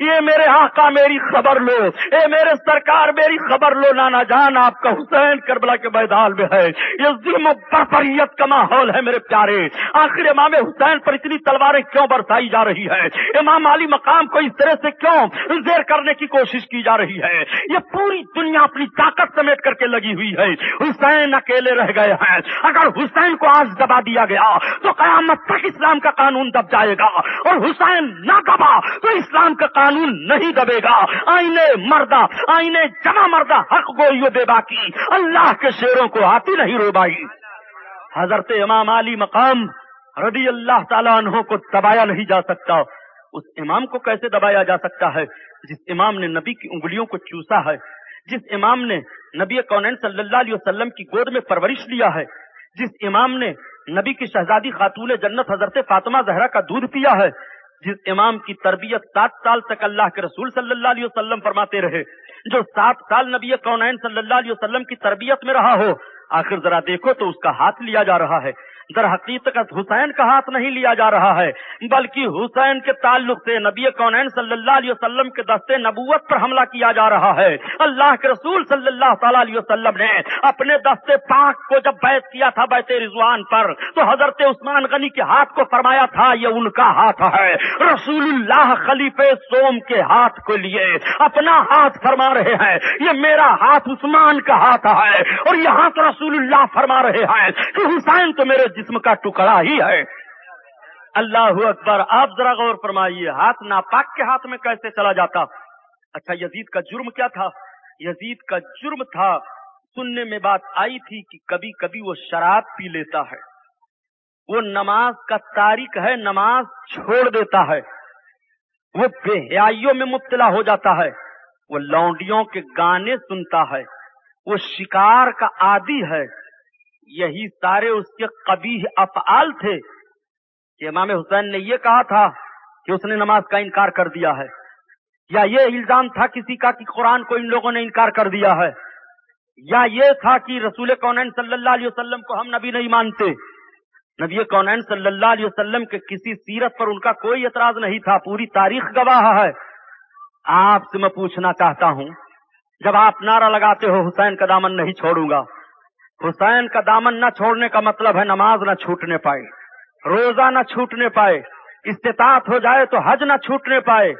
یہ میرے آقا میری خبر لو، اے میرے سرکار میری خبر لو، نانا جان، آپ کا حسین کربلا کے میدان میں ہے۔ یہ ظلم و بربریت کا ماحول ہے میرے پیارے۔ آخر امام حسین پر اتنی تلواریں کیوں برسائی جا رہی ہے۔ امام علی مقام کو اس طرح سے کیوں زیر کرنے کی کوشش کی جا رہی ہے؟ یہ پوری دنیا اپنی طاقت سمیٹ کر کے لگی ہوئی ہے۔ حسین اکیلے رہ گئے ہیں۔ اگر حسین کو آج دبا دیا گیا، تو قیامت تک اسلام کا قانون دب جائے گا۔ اور حسین نہ دبا، تو اسلام کا قانون نہیں دبے گا۔ آئینے مردہ آئینے جمع مردہ حق گوئی بے باقی اللہ کے شیروں کو آتی نہیں رو بائی حضرت امام علی مقام رضی اللہ تعالیٰ عنہ کو دبایا نہیں جا سکتا۔ اس امام کو کیسے دبایا جا سکتا ہے؟ جس امام نے نبی کی انگلیوں کو چوسا ہے، جس امام نے نبی کونین صلی اللہ علیہ وسلم کی گود میں پرورش لیا ہے، جس امام نے نبی کی شہزادی خاتون جنت حضرت فاطمہ زہرا کا دودھ پیا ہے، جس امام کی تربیت سات سال تک اللہ کے رسول صلی اللہ علیہ وسلم فرماتے رہے۔ جو سات سال نبی کونین صلی اللہ علیہ وسلم کی تربیت میں رہا ہو، آخر ذرا دیکھو تو اس کا ہاتھ لیا جا رہا ہے۔ در حقیقت حسین کا ہاتھ نہیں لیا جا رہا ہے، بلکہ حسین کے تعلق سے نبی کونین صلی اللہ علیہ وسلم کے دستے نبوت پر حملہ کیا جا رہا ہے۔ اللہ کے رسول صلی اللہ تعالیٰ علیہ وسلم نے اپنے دستے پاک کو جب بیت کیا تھا بیت رضوان پر، تو حضرت عثمان غنی کے ہاتھ کو فرمایا تھا، یہ ان کا ہاتھ ہے۔ رسول اللہ خلیف سوم کے ہاتھ کو لیے اپنا ہاتھ فرما رہے ہیں۔ یہ میرا ہاتھ عثمان کا ہاتھ ہے اور یہاں تو رسول اللہ فرما رہے ہیں کہ حسین تو میرے جسم کا ٹکڑا ہی ہے۔ اللہ اکبر، آپ ذرا غور فرمائیے، ہاتھ ناپاک کے ہاتھ میں کیسے چلا جاتا؟ اچھا یزید کا جرم کیا تھا؟ یزید کا جرم تھا، سننے میں بات آئی تھی کہ کبھی کبھی وہ شراب پی لیتا ہے۔ وہ نماز کا تاریخ ہے، نماز چھوڑ دیتا ہے۔ وہ بے حیائیوں میں مبتلا ہو جاتا ہے۔ وہ لونڈیوں کے گانے سنتا ہے۔ وہ شکار کا عادی ہے۔ یہی سارے اس کے کبھی افعال تھے کہ امام حسین نے یہ کہا تھا کہ اس نے نماز کا انکار کر دیا ہے۔ یا یہ الزام تھا کسی کا کہ قرآن کو ان لوگوں نے انکار کر دیا ہے۔ یا یہ تھا کہ رسول کونین صلی اللہ علیہ وسلم کو ہم نبی نہیں مانتے۔ نبی کونین صلی اللہ علیہ وسلم کے کسی سیرت پر ان کا کوئی اعتراض نہیں تھا۔ پوری تاریخ گواہ ہے۔ آپ سے میں پوچھنا چاہتا ہوں، جب آپ نعرہ لگاتے ہو، حسین کا دامن نہیں چھوڑوں گا۔ حسین کا دامن نہ چھوڑنے کا مطلب ہے نماز نہ چھوٹنے پائے، روزہ نہ چھوٹنے پائے، استطاعت ہو جائے تو حج نہ چھوٹنے پائے۔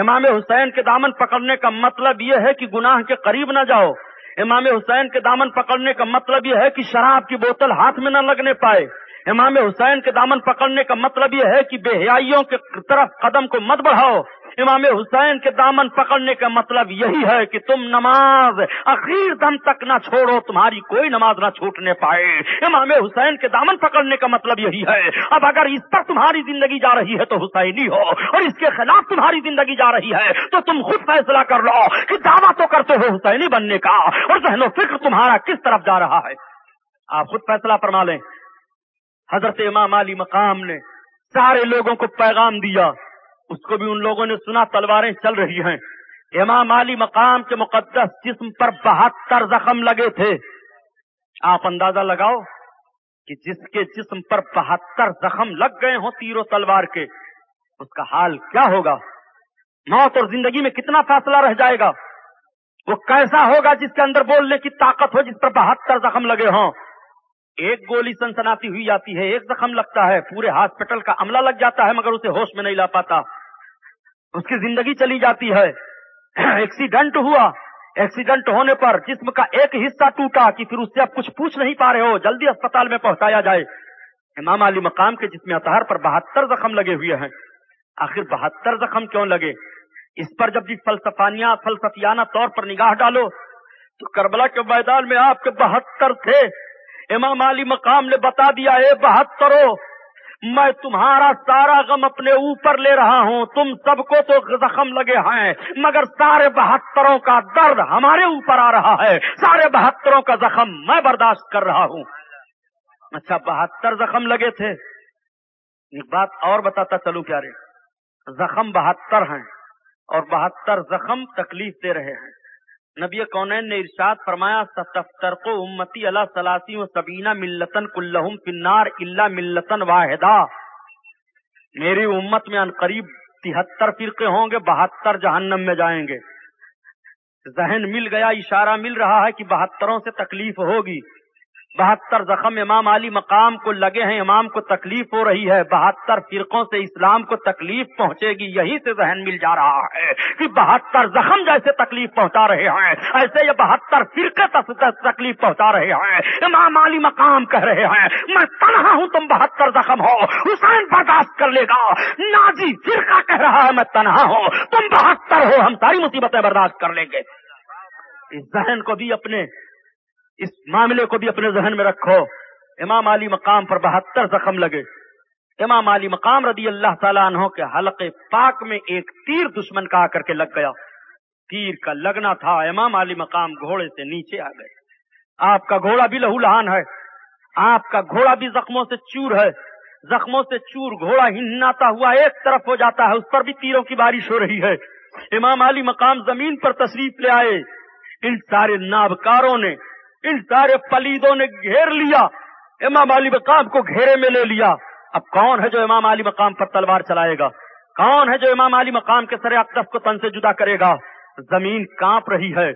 امام حسین کے دامن پکڑنے کا مطلب یہ ہے کہ گناہ کے قریب نہ جاؤ۔ امام حسین کے دامن پکڑنے کا مطلب یہ ہے کہ شراب کی بوتل ہاتھ میں نہ لگنے پائے۔ امام حسین کے دامن پکڑنے کا مطلب یہ ہے کہ بے حیائیوں کے طرف قدم کو مت بڑھاؤ۔ امام حسین کے دامن پکڑنے کا مطلب یہی ہے کہ تم نماز اخیر دم تک نہ چھوڑو، تمہاری کوئی نماز نہ چھوٹنے پائے۔ امام حسین کے دامن پکڑنے کا مطلب یہی ہے۔ اب اگر اس پر تمہاری زندگی جا رہی ہے تو حسینی ہو، اور اس کے خلاف تمہاری زندگی جا رہی ہے تو تم خود فیصلہ کر لو کہ دعویٰ تو کرتے ہو حسینی بننے کا، اور ذہن و فکر تمہارا کس طرف جا رہا ہے۔ آپ خود فیصلہ فرما لیں۔ حضرت امام علی مقام نے سارے لوگوں کو پیغام دیا۔ اس کو بھی ان لوگوں نے سنا، تلواریں چل رہی ہیں۔ امام علی مقام کے مقدس جسم پر بہتر زخم لگے تھے۔ آپ اندازہ لگاؤ کہ جس کے جسم پر بہتر زخم لگ گئے ہوں تیرو تلوار کے، اس کا حال کیا ہوگا؟ موت اور زندگی میں کتنا فاصلہ رہ جائے گا؟ وہ کیسا ہوگا جس کے اندر بولنے کی طاقت ہو جس پر بہتر زخم لگے ہوں؟ ایک گولی سنسناتی ہوئی جاتی ہے، ایک زخم لگتا ہے، پورے ہاسپٹل کا عملہ لگ جاتا ہے مگر اسے ہوش میں نہیں لا پاتا۔ اس کی زندگی چلی جاتی ہے۔ ایکسیڈنٹ ہوا۔ ایکسیڈنٹ ہونے پر جسم کا ایک حصہ ٹوٹا کہ پھر اس سے آپ کچھ پوچھ نہیں پا رہے ہو۔ جلدی اسپتال میں پہنچایا جائے۔ امام علی مقام کے جسم اطہار پر بہتر زخم لگے ہوئے ہیں۔ آخر بہتر زخم کیوں لگے؟ اس پر جب فلسفانیہ، فلسفیانہ طور پر نگاہ ڈالو تو کربلا کے میدان میں آپ کے بہتر تھے۔ امام علی مقام نے بتا دیا، اے بہترو، میں تمہارا سارا غم اپنے اوپر لے رہا ہوں، تم سب کو تو زخم لگے ہیں، مگر سارے بہتروں کا درد ہمارے اوپر آ رہا ہے، سارے بہتروں کا زخم میں برداشت کر رہا ہوں۔ اچھا بہتر زخم لگے تھے۔ ایک بات اور بتاتا چلو پیارے، زخم بہتر ہیں اور بہتر زخم تکلیف دے رہے ہیں۔ نبی کونین نے ارشاد فرمایا امتی اللہ سلاسی و سبینہ ملتن کلہم فنار اللہ ملتن واحدہ. میری امت میں قریب تہتر فرقے ہوں گے، بہتر جہنم میں جائیں گے۔ ذہن مل گیا، اشارہ مل رہا ہے کہ بہتروں سے تکلیف ہوگی۔ بہتر زخم امام علی مقام کو لگے ہیں، امام کو تکلیف ہو رہی ہے، بہتر فرقوں سے اسلام کو تکلیف پہنچے گی یہی سے ذہن مل جا رہا ہے کہ بہتر زخم جیسے تکلیف پہنچا رہے ہیں، ایسے یہ بہتر فرقے تکلیف پہنچا رہے ہیں۔ امام علی مقام کہہ رہے ہیں، میں تنہا ہوں تم بہتر زخم ہو، حسین برداشت کر لے گا۔ ناجی فرقہ کہہ رہا ہے، میں تنہا ہوں، تم بہتر ہو، ہم ساری مصیبتیں برداشت کر لیں گے۔ اس ذہن کو بھی اپنے اس معاملے کو بھی اپنے ذہن میں رکھو۔ امام علی مقام پر بہتر زخم لگے۔ امام علی مقام رضی اللہ تعالیٰ عنہ کے حلق پاک میں ایک تیر دشمن کا آ کر کے لگ گیا۔ تیر کا لگنا تھا۔ امام علی مقام گھوڑے سے نیچے آ گئے۔ آپ کا گھوڑا بھی لہو لہان ہے۔ آپ کا گھوڑا بھی زخموں سے چور ہے۔ زخموں سے چور گھوڑا ہناتا ہوا ایک طرف ہو جاتا ہے۔ اس پر بھی تیروں کی بارش ہو رہی ہے۔ امام علی مقام زمین پر تشریف لے آئے۔ ان سارے نابکاروں نے ان سارے پلیدوں نے گھیر لیا، امام علی مقام کو گھیرے میں لے لیا۔ اب کون ہے جو امام علی مقام پر تلوار چلائے گا؟ کون ہے جو امام علی مقام کے سر اقدف کو تن سے جدا کرے گا؟ زمین کانپ رہی ہے،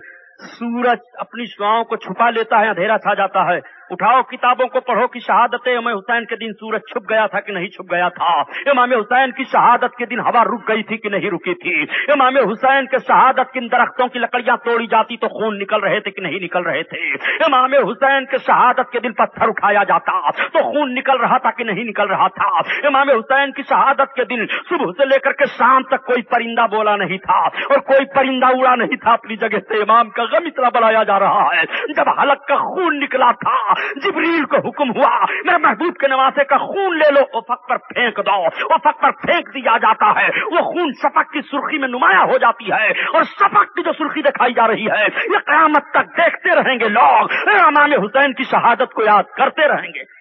سورج اپنی شعاؤں کو چھپا لیتا ہے، اندھیرا چھا جاتا ہے۔ اٹھاؤ کتابوں کو، پڑھو کی شہادت امام حسین کے دن سورج چھپ گیا تھا کہ نہیں چھپ گیا تھا۔ امام حسین کی شہادت کے دن ہوا رک گئی تھی کہ نہیں رکی تھی۔ امام حسین کے شہادت کن درختوں کی لکڑیاں توڑی جاتی تو خون نکل رہے تھے کہ نہیں نکل رہے تھے۔ امام حسین کے شہادت کے دن پتھر اٹھایا جاتا تو خون نکل رہا تھا کہ نہیں نکل رہا تھا۔ امام حسین کی شہادت کے دن صبح سے لے کر کے شام تک کوئی پرندہ بولا نہیں تھا اور کوئی پرندہ اڑا نہیں تھا۔ اپنی جگہ سے امام کا غم اتنا بڑھایا جا رہا ہے۔ جب حلق کا خون نکلا تھا جبریل کو حکم ہوا، میرے محبوب کے نواسے کا خون لے لو افق پر پھینک دو افق پر پھینک دیا جاتا ہے۔ وہ خون سفق کی سرخی میں نمایاں ہو جاتی ہے اور سفق کی جو سرخی دکھائی جا رہی ہے، یہ قیامت تک دیکھتے رہیں گے لوگ۔ امام حسین کی شہادت کو یاد کرتے رہیں گے۔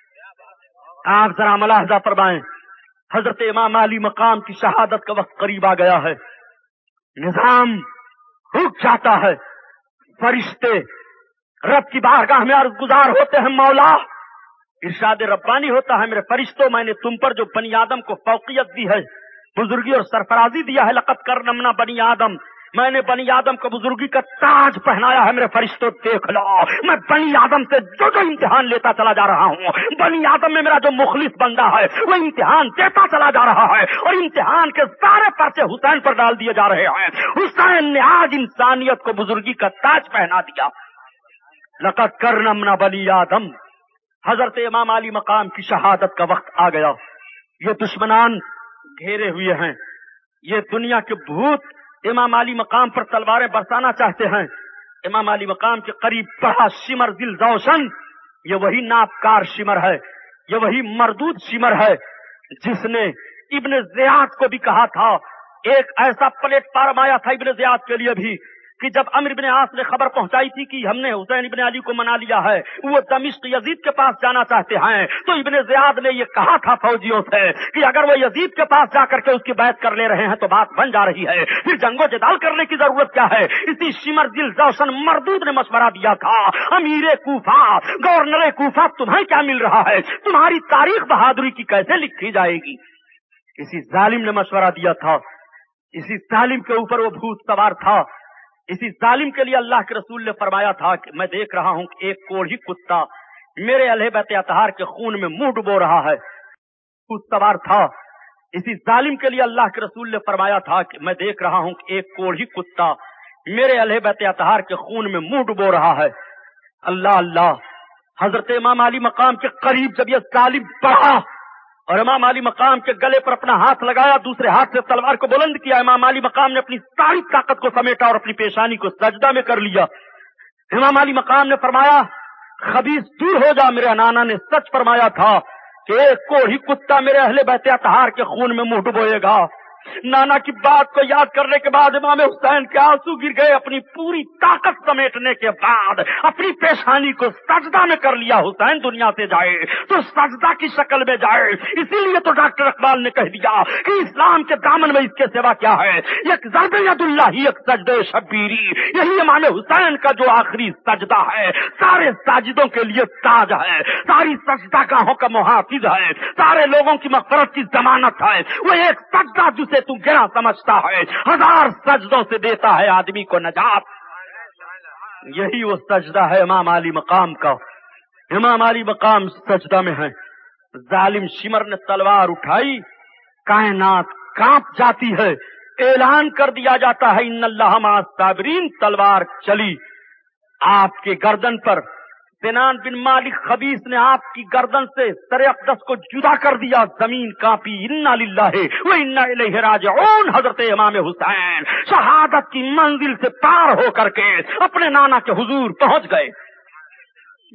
آپ ذرا ملاحظہ فرمائیں۔ حضرت امام علی مقام کی شہادت کا وقت قریب آ گیا ہے۔ نظام رک جاتا ہے۔ فرشتے رب کی بارگاہ میں عرض گزار ہوتے ہیں، مولا۔ ارشاد ربانی ہوتا ہے، میرے فرشتوں میں نے تم پر جو بنی آدم کو فوقیت دی ہے، بزرگی اور سرفرازی دیا ہے لقت کر نمنا بنی آدم۔ میں نے بنی آدم کو بزرگی کا تاج پہنایا ہے، میرے فرشتوں دیکھ لو۔ میں بنی آدم سے جو جو امتحان لیتا چلا جا رہا ہوں۔ بنی آدم میں میرا جو مخلص بندہ ہے، وہ امتحان دیتا چلا جا رہا ہے۔ اور امتحان کے سارے پرچے حسین پر ڈال دیے جا رہے ہیں۔ حسین نے آج انسانیت کو بزرگی کا تاج پہنا دیا۔ لقت کر نمنا بنی آدم۔ حضرت امام علی مقام کی شہادت کا وقت آ گیا۔ یہ دشمنان گھیرے ہوئے ہیں۔ یہ دنیا کے بھوت امام علی مقام پر تلواریں برسانا چاہتے ہیں۔ امام علی مقام کے قریب پڑھا شمر دل روشن یہ وہی ناپکار شمر ہے۔ یہ وہی مردود شمر ہے۔ جس نے ابن زیاد کو بھی کہا تھا۔ ایک ایسا پلیٹ فارم آیا تھا ابن زیاد کے لیے بھی۔ کہ جب امر ابن آس نے خبر پہنچائی تھی کہ ہم نے حسین ابن علی کو منا لیا ہے، وہ دمشق یزید کے پاس جانا چاہتے ہیں، تو ابن زیاد نے یہ کہا تھا فوجیوں سے کہ اگر وہ یزید کے پاس جا کر کے اس کی بیعت کر لے رہے ہیں تو بات بن جا رہی ہے۔ پھر جنگ و جدال کرنے کی ضرورت کیا ہے؟ اسی شمر دل روشن مردود نے مشورہ دیا تھا، امیر کوفا گورنر کوفا تمہیں کیا مل رہا ہے؟ تمہاری تاریخ بہادری کی کیسے لکھی جائے گی؟ اسی ظالم نے مشورہ دیا تھا، اسی ظالم کے اوپر وہ بھوت سوار تھا۔ اسی ظالم کے لیے اللہ کے رسول نے فرمایا تھا کہ میں دیکھ رہا ہوں کہ ایک کوڑھی کتا میرے الحبت اتہار کے خون میں منہ ڈبو رہا ہے۔ سوار تھا۔ اسی ظالم کے لیے اللہ کے رسول نے فرمایا تھا کہ میں دیکھ رہا ہوں کہ ایک کوڑھی کتا میرے الحبت اتہار کے خون میں منہ ڈبو رہا ہے۔ اللہ اللہ۔ حضرت امام علی مقام کے قریب جب یہ ظالم پڑھا اور امام علی مقام کے گلے پر اپنا ہاتھ لگایا، دوسرے ہاتھ سے تلوار کو بلند کیا، امام علی مقام نے اپنی ساری طاقت کو سمیٹا اور اپنی پیشانی کو سجدہ میں کر لیا۔ امام علی مقام نے فرمایا، خبیص دور ہو جا میرے نانا نے، سچ فرمایا تھا کہ ایک کو ہی کتا میرے اہل بہتے تہار کے خون میں منہ ڈبوئے گا۔ نانا کی بات کو یاد کرنے کے بعد امام حسین کے آنسو گر گئے، اپنی پوری طاقت سمیٹنے کے بعد، اپنی پیشانی کو سجدہ میں کر لیا، حسین دنیا سے جائے، تو سجدہ کی شکل میں جائے۔ اسی لیے تو ڈاکٹر اقبال نے کہہ دیا کہ اسلام کے دامن میں اس کے سوا کیا ہے۔ ایک زرد ید اللہ ایک سجد شبیری۔ یہی امام حسین کا جو آخری سجدہ ہے۔ سارے ساجدوں کے لیے تاج ہے۔ ساری سجدہ گاہوں کا محافظ ہے۔ سارے لوگوں کی مغفرت کی ضمانت ہے۔ وہ ایک سجدہ جسے تو گرا سمجھتا ہے، ہزار سجدوں سے دیتا ہے آدمی کو نجات۔ یہی وہ سجدہ ہے امام علی مقام کا۔ امام علی مقام سجدہ میں ہے۔ ظالم شمر نے تلوار اٹھائی، کائنات کانپ جاتی ہے۔ اعلان کر دیا جاتا ہے، ان اللہ صابرین تلوار چلی۔ آپ کے گردن پر سنان بن مالک خبیص نے آپ کی گردن سے سر اقدس کو جدا کر دیا، زمین کاپی، انا للہ انا الیہ راجعون، حضرت امام حسین، شہادت کی منزل سے پار ہو کر کے اپنے نانا کے حضور پہنچ گئے۔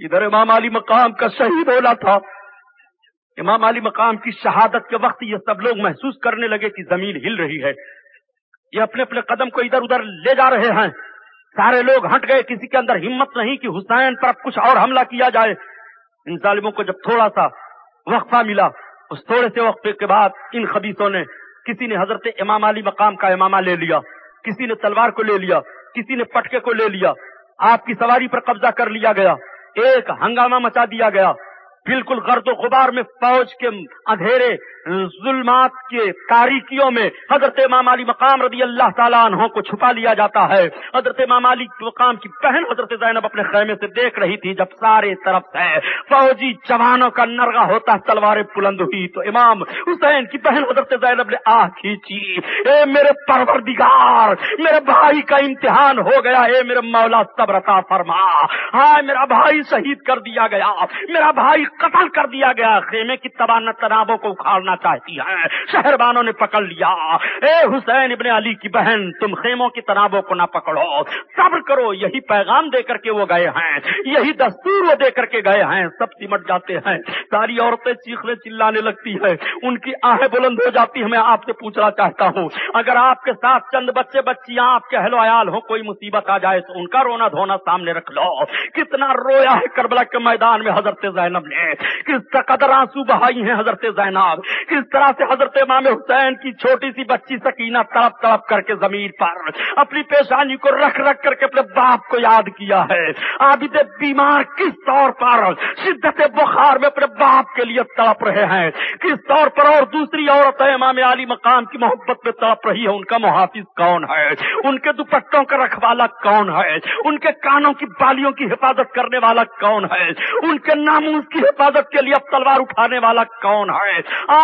ادھر امام علی مقام کا شہید ہونا تھا۔ امام علی مقام کی شہادت کے وقت یہ سب لوگ محسوس کرنے لگے کہ زمین ہل رہی ہے۔ یہ اپنے اپنے قدم کو ادھر ادھر لے جا رہے ہیں۔ سارے لوگ ہٹ گئے، کسی کے اندر ہمت نہیں کہ حسین پر کچھ اور حملہ کیا جائے۔ ان ظالموں کو جب تھوڑا سا وقفہ ملا، اس تھوڑے سے وقت کے بعد ان خبیصوں نے، کسی نے حضرت امام علی مقام کا امامہ لے لیا، کسی نے تلوار کو لے لیا، کسی نے پٹکے کو لے لیا، آپ کی سواری پر قبضہ کر لیا گیا، ایک ہنگامہ مچا دیا گیا۔ بالکل غرد و غبار میں فوج کے اندھیرے ظلمات کے تاریکیوں میں حضرت امام علی مقام رضی اللہ تعالیٰ عنہ کو چھپا لیا جاتا ہے۔ حضرت امام علی مقام کی بہن حضرت زینب اپنے خیمے سے دیکھ رہی تھی جب سارے طرف سے فوجی جوانوں کا نرگا ہوتا تلواریں بلند ہوئی۔ تو امام حسین کی بہن حضرت زینب نے آ کھینچی۔ اے میرے پروردگار، میرے بھائی کا امتحان ہو گیا۔ اے میرے مولا صبرتا فرما۔ ہاں میرا بھائی شہید کر دیا گیا۔ میرا بھائی قتل کر دیا گیا۔ خیمے کی تبانت تنابوں کو اکھاڑنا۔ چاہتی ہے۔ شہر بانوں نے پکڑ لیا۔ اے حسین ابن علی کی بہن، تم خیموں کی تنابوں کو نہ پکڑو۔ صبر کرو، یہی پیغام دے کر کے وہ گئے ہیں۔ یہی دستور وہ دے کر کے گئے ہیں۔ سب سمٹ جاتے ہیں۔ ساری عورتیں چیخنے چلانے لگتی ہے ان کی آہیں بلند ہو جاتی ہے میں آپ سے پوچھنا چاہتا ہوں، اگر آپ کے ساتھ چند بچے بچیاں، آپ کے اہل عیال ہو کوئی مصیبت آ جائے تو ان کا رونا دھونا سامنے رکھ لو۔ کتنا رویا ہے کربلا کے میدان میں حضرت زینب نے۔ کس قدر آنسو بہائی ہیں حضرت زینب۔ کس طرح سے حضرت امام حسین کی چھوٹی سی بچی سکینہ تڑپ تڑپ کر کے زمین پر اپنی پیشانی کو رکھ رکھ کر کے اپنے باپ کو یاد کیا ہے۔ عابد بیمار کس طور پر شدت بخار میں اپنے باپ کے لیے تڑپ رہے ہیں؟ کس طور پر اور دوسری عورت امام علی مقام کی محبت میں تڑپ رہی ہے؟ ان کا محافظ کون ہے؟ ان کے دوپٹوں کا رکھوالا کون ہے؟ ان کے کانوں کی بالیوں کی حفاظت کرنے والا کون ہے؟ ان کے ناموس کی حفاظت کے لیے تلوار اٹھانے والا کون ہے؟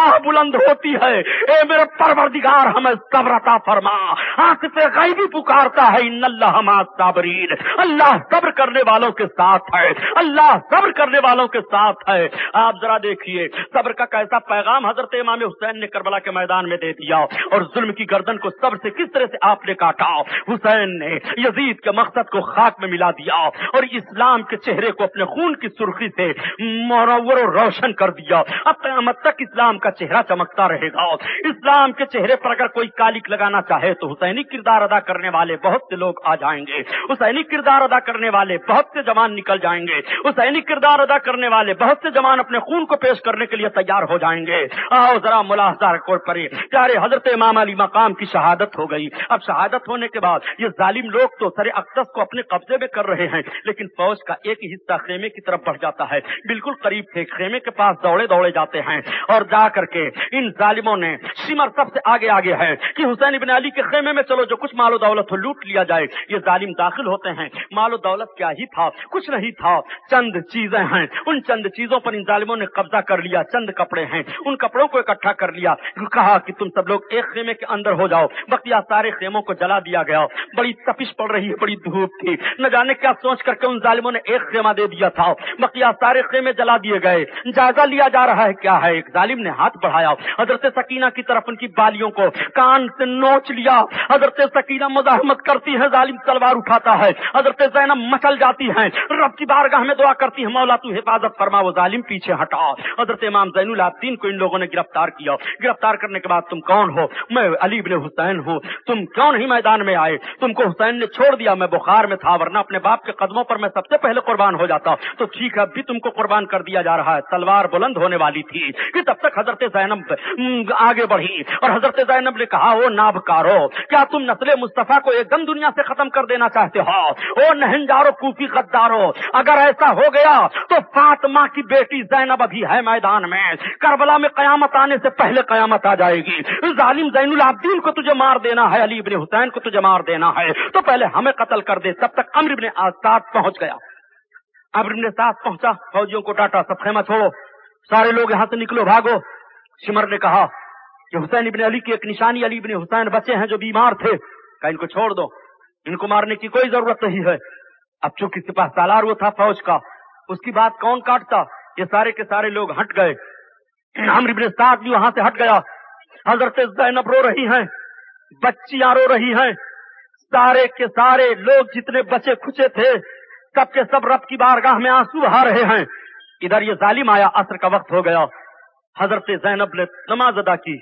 آہ بلند ہوتی ہے۔ اے میرے پروردگار، ہمیں صبرتا فرما۔ آصف غیبی پکارتا ہے، ان اللہ صابرین۔ اللہ صبر کرنے والوں کے ساتھ ہے۔ اللہ صبر کرنے والوں کے ساتھ ہے۔ آپ ذرا دیکھیے، صبر کا کیسا پیغام حضرت امام حسین نے کربلا کے میدان میں دے دیا۔ اور ظلم کی گردن کو صبر سے کس طرح سے آپ نے کاٹا؟ حسین نے یزید کے مقصد کو خاک میں ملا دیا اور اسلام کے چہرے کو اپنے خون کی سرخی سے مورور و روشن کر دیا۔ اب قیامت تک اسلام کا چہرہ چمکتا رہے گا اسلام کے چہرے پر اگر کوئی کالک لگانا چاہے تو حسینی کردار ادا کرنے والے بہت سے لوگ آ جائیں گے۔ حسینی کردار ادا کرنے والے بہت سے جوان نکل جائیں گے۔ حسینی کردار ادا کرنے والے بہت سے جوان اپنے خون کو پیش کرنے کے لیے تیار ہو جائیں گے۔ آؤ ذرا ملاحظہ پڑے پیارے حضرت امام علی مقام کی شہادت ہو گئی۔ اب شہادت ہونے کے بعد یہ ظالم لوگ تو سر اقدس کو اپنے قبضے میں کر رہے ہیں، لیکن فوج کا ایک حصہ خیمے کی طرف بڑھ جاتا ہے۔ بالکل قریب تھے، خیمے کے پاس دوڑے دوڑے جاتے ہیں اور جا کر کے ان ظالموں نے سمر سب سے آگے آگے ہے کہ حسین ابن علی کے خیمے میں چلو جو کچھ مال و دولت ہو لوٹ لیا جائے، یہ ظالم داخل ہوتے ہیں۔ مال و دولت کیا ہی تھا؟ کچھ نہیں تھا۔ چند چیزیں ہیں۔ ان چند چیزوں پر ان ظالموں نے قبضہ کر لیا۔ چند کپڑے ہیں۔ ان کپڑوں کو اکٹھا کر لیا۔ کہا کہ تم سب لوگ ایک خیمے کے اندر ہو جاؤ۔ بقیہ سارے خیموں کو جلا دیا گیا۔ بڑی تپش پڑ رہی ہے، بڑی دھوپ تھی۔ نہ جانے کیا سوچ کر کے ان ظالموں نے ایک خیمہ دے دیا تھا۔ بقیہ سارے خیمے جلا دیے گئے۔ جائزہ لیا جا رہا ہے کیا ہے۔ ایک ظالم نے ہاتھ بڑھایا۔ حضرت سکینہ کی طرف ان کی بالیوں کو کان سے نوچ لیا۔ حضرت سکینہ مزاحمت کرتی ہے، ظالم تلوار اٹھاتا ہے۔ حضرت زینب مچل جاتی ہیں۔ رب کی بارگاہ میں دعا کرتی ہے، مولا تو حفاظت فرما، وہ ظالم پیچھے ہٹا۔ حضرت امام زین العابدین کو ان لوگوں نے گرفتار کیا۔ گرفتار کرنے کے بعد تم کون ہو؟ میں علی بن حسین ہوں۔ تم کیوں نہیں میدان میں آئے؟ تم کو حسین نے چھوڑ دیا۔ میں بخار میں تھا، ورنہ اپنے باپ کے قدموں پر میں سب سے پہلے قربان ہو جاتا۔ تو ٹھیک ہے ابھی تم کو قربان کر دیا جا رہا ہے۔ تلوار بلند ہونے والی تھی۔ کہ تب تک حضرت زینب آگے بڑھی۔ اور حضرت زینب نے کہا وہ نابکارو، کیا تم نسل مصطفیٰ کو ایک دم دنیا سے ختم کر دینا چاہتے ہو؟ او نہنجارو کوفی غدارو، اگر ایسا ہو گیا تو فاطمہ کی بیٹی زینب ابھی ہے میدان میں۔ کربلا میں قیامت آنے سے پہلے قیامت آ جائے گی۔ ظالم زین العابدین کو تجھے مار دینا ہے، علی ابن حسین کو تجھے مار دینا ہے۔ تو پہلے ہمیں قتل کر دے۔ تب تک امر ابن آساد پہنچ گیا۔ امر ابن ساتھ پہنچا۔ فوجیوں کو ڈاٹا سب خیمہ چھوڑو۔ سارے لوگ یہاں سے نکلو، بھاگو۔ سمر نے کہا کہ حسین ابن علی کی ایک نشانی علی ابن حسین بچے ہیں جو بیمار تھے کہ ان کو چھوڑ دو، ان کو مارنے کی کوئی ضرورت نہیں ہے۔ اب چونکہ کے پاس تالار وہ تھا فوج کا، اس کی بات کون کاٹتا؟ یہ سارے کے سارے لوگ ہٹ گئے۔ عمر ابن سعد بھی وہاں سے ہٹ گیا۔ حضرت زینب رو رہی ہیں بچیاں رو رہی ہیں۔ سارے کے سارے لوگ جتنے بچے کھچے تھے، سب کے سب رب کی بارگاہ میں آنسو بہا رہے ہیں۔ ادھر یہ ظالم آیا، عصر کا وقت ہو گیا۔ حضرت زینب نے نماز ادا کی۔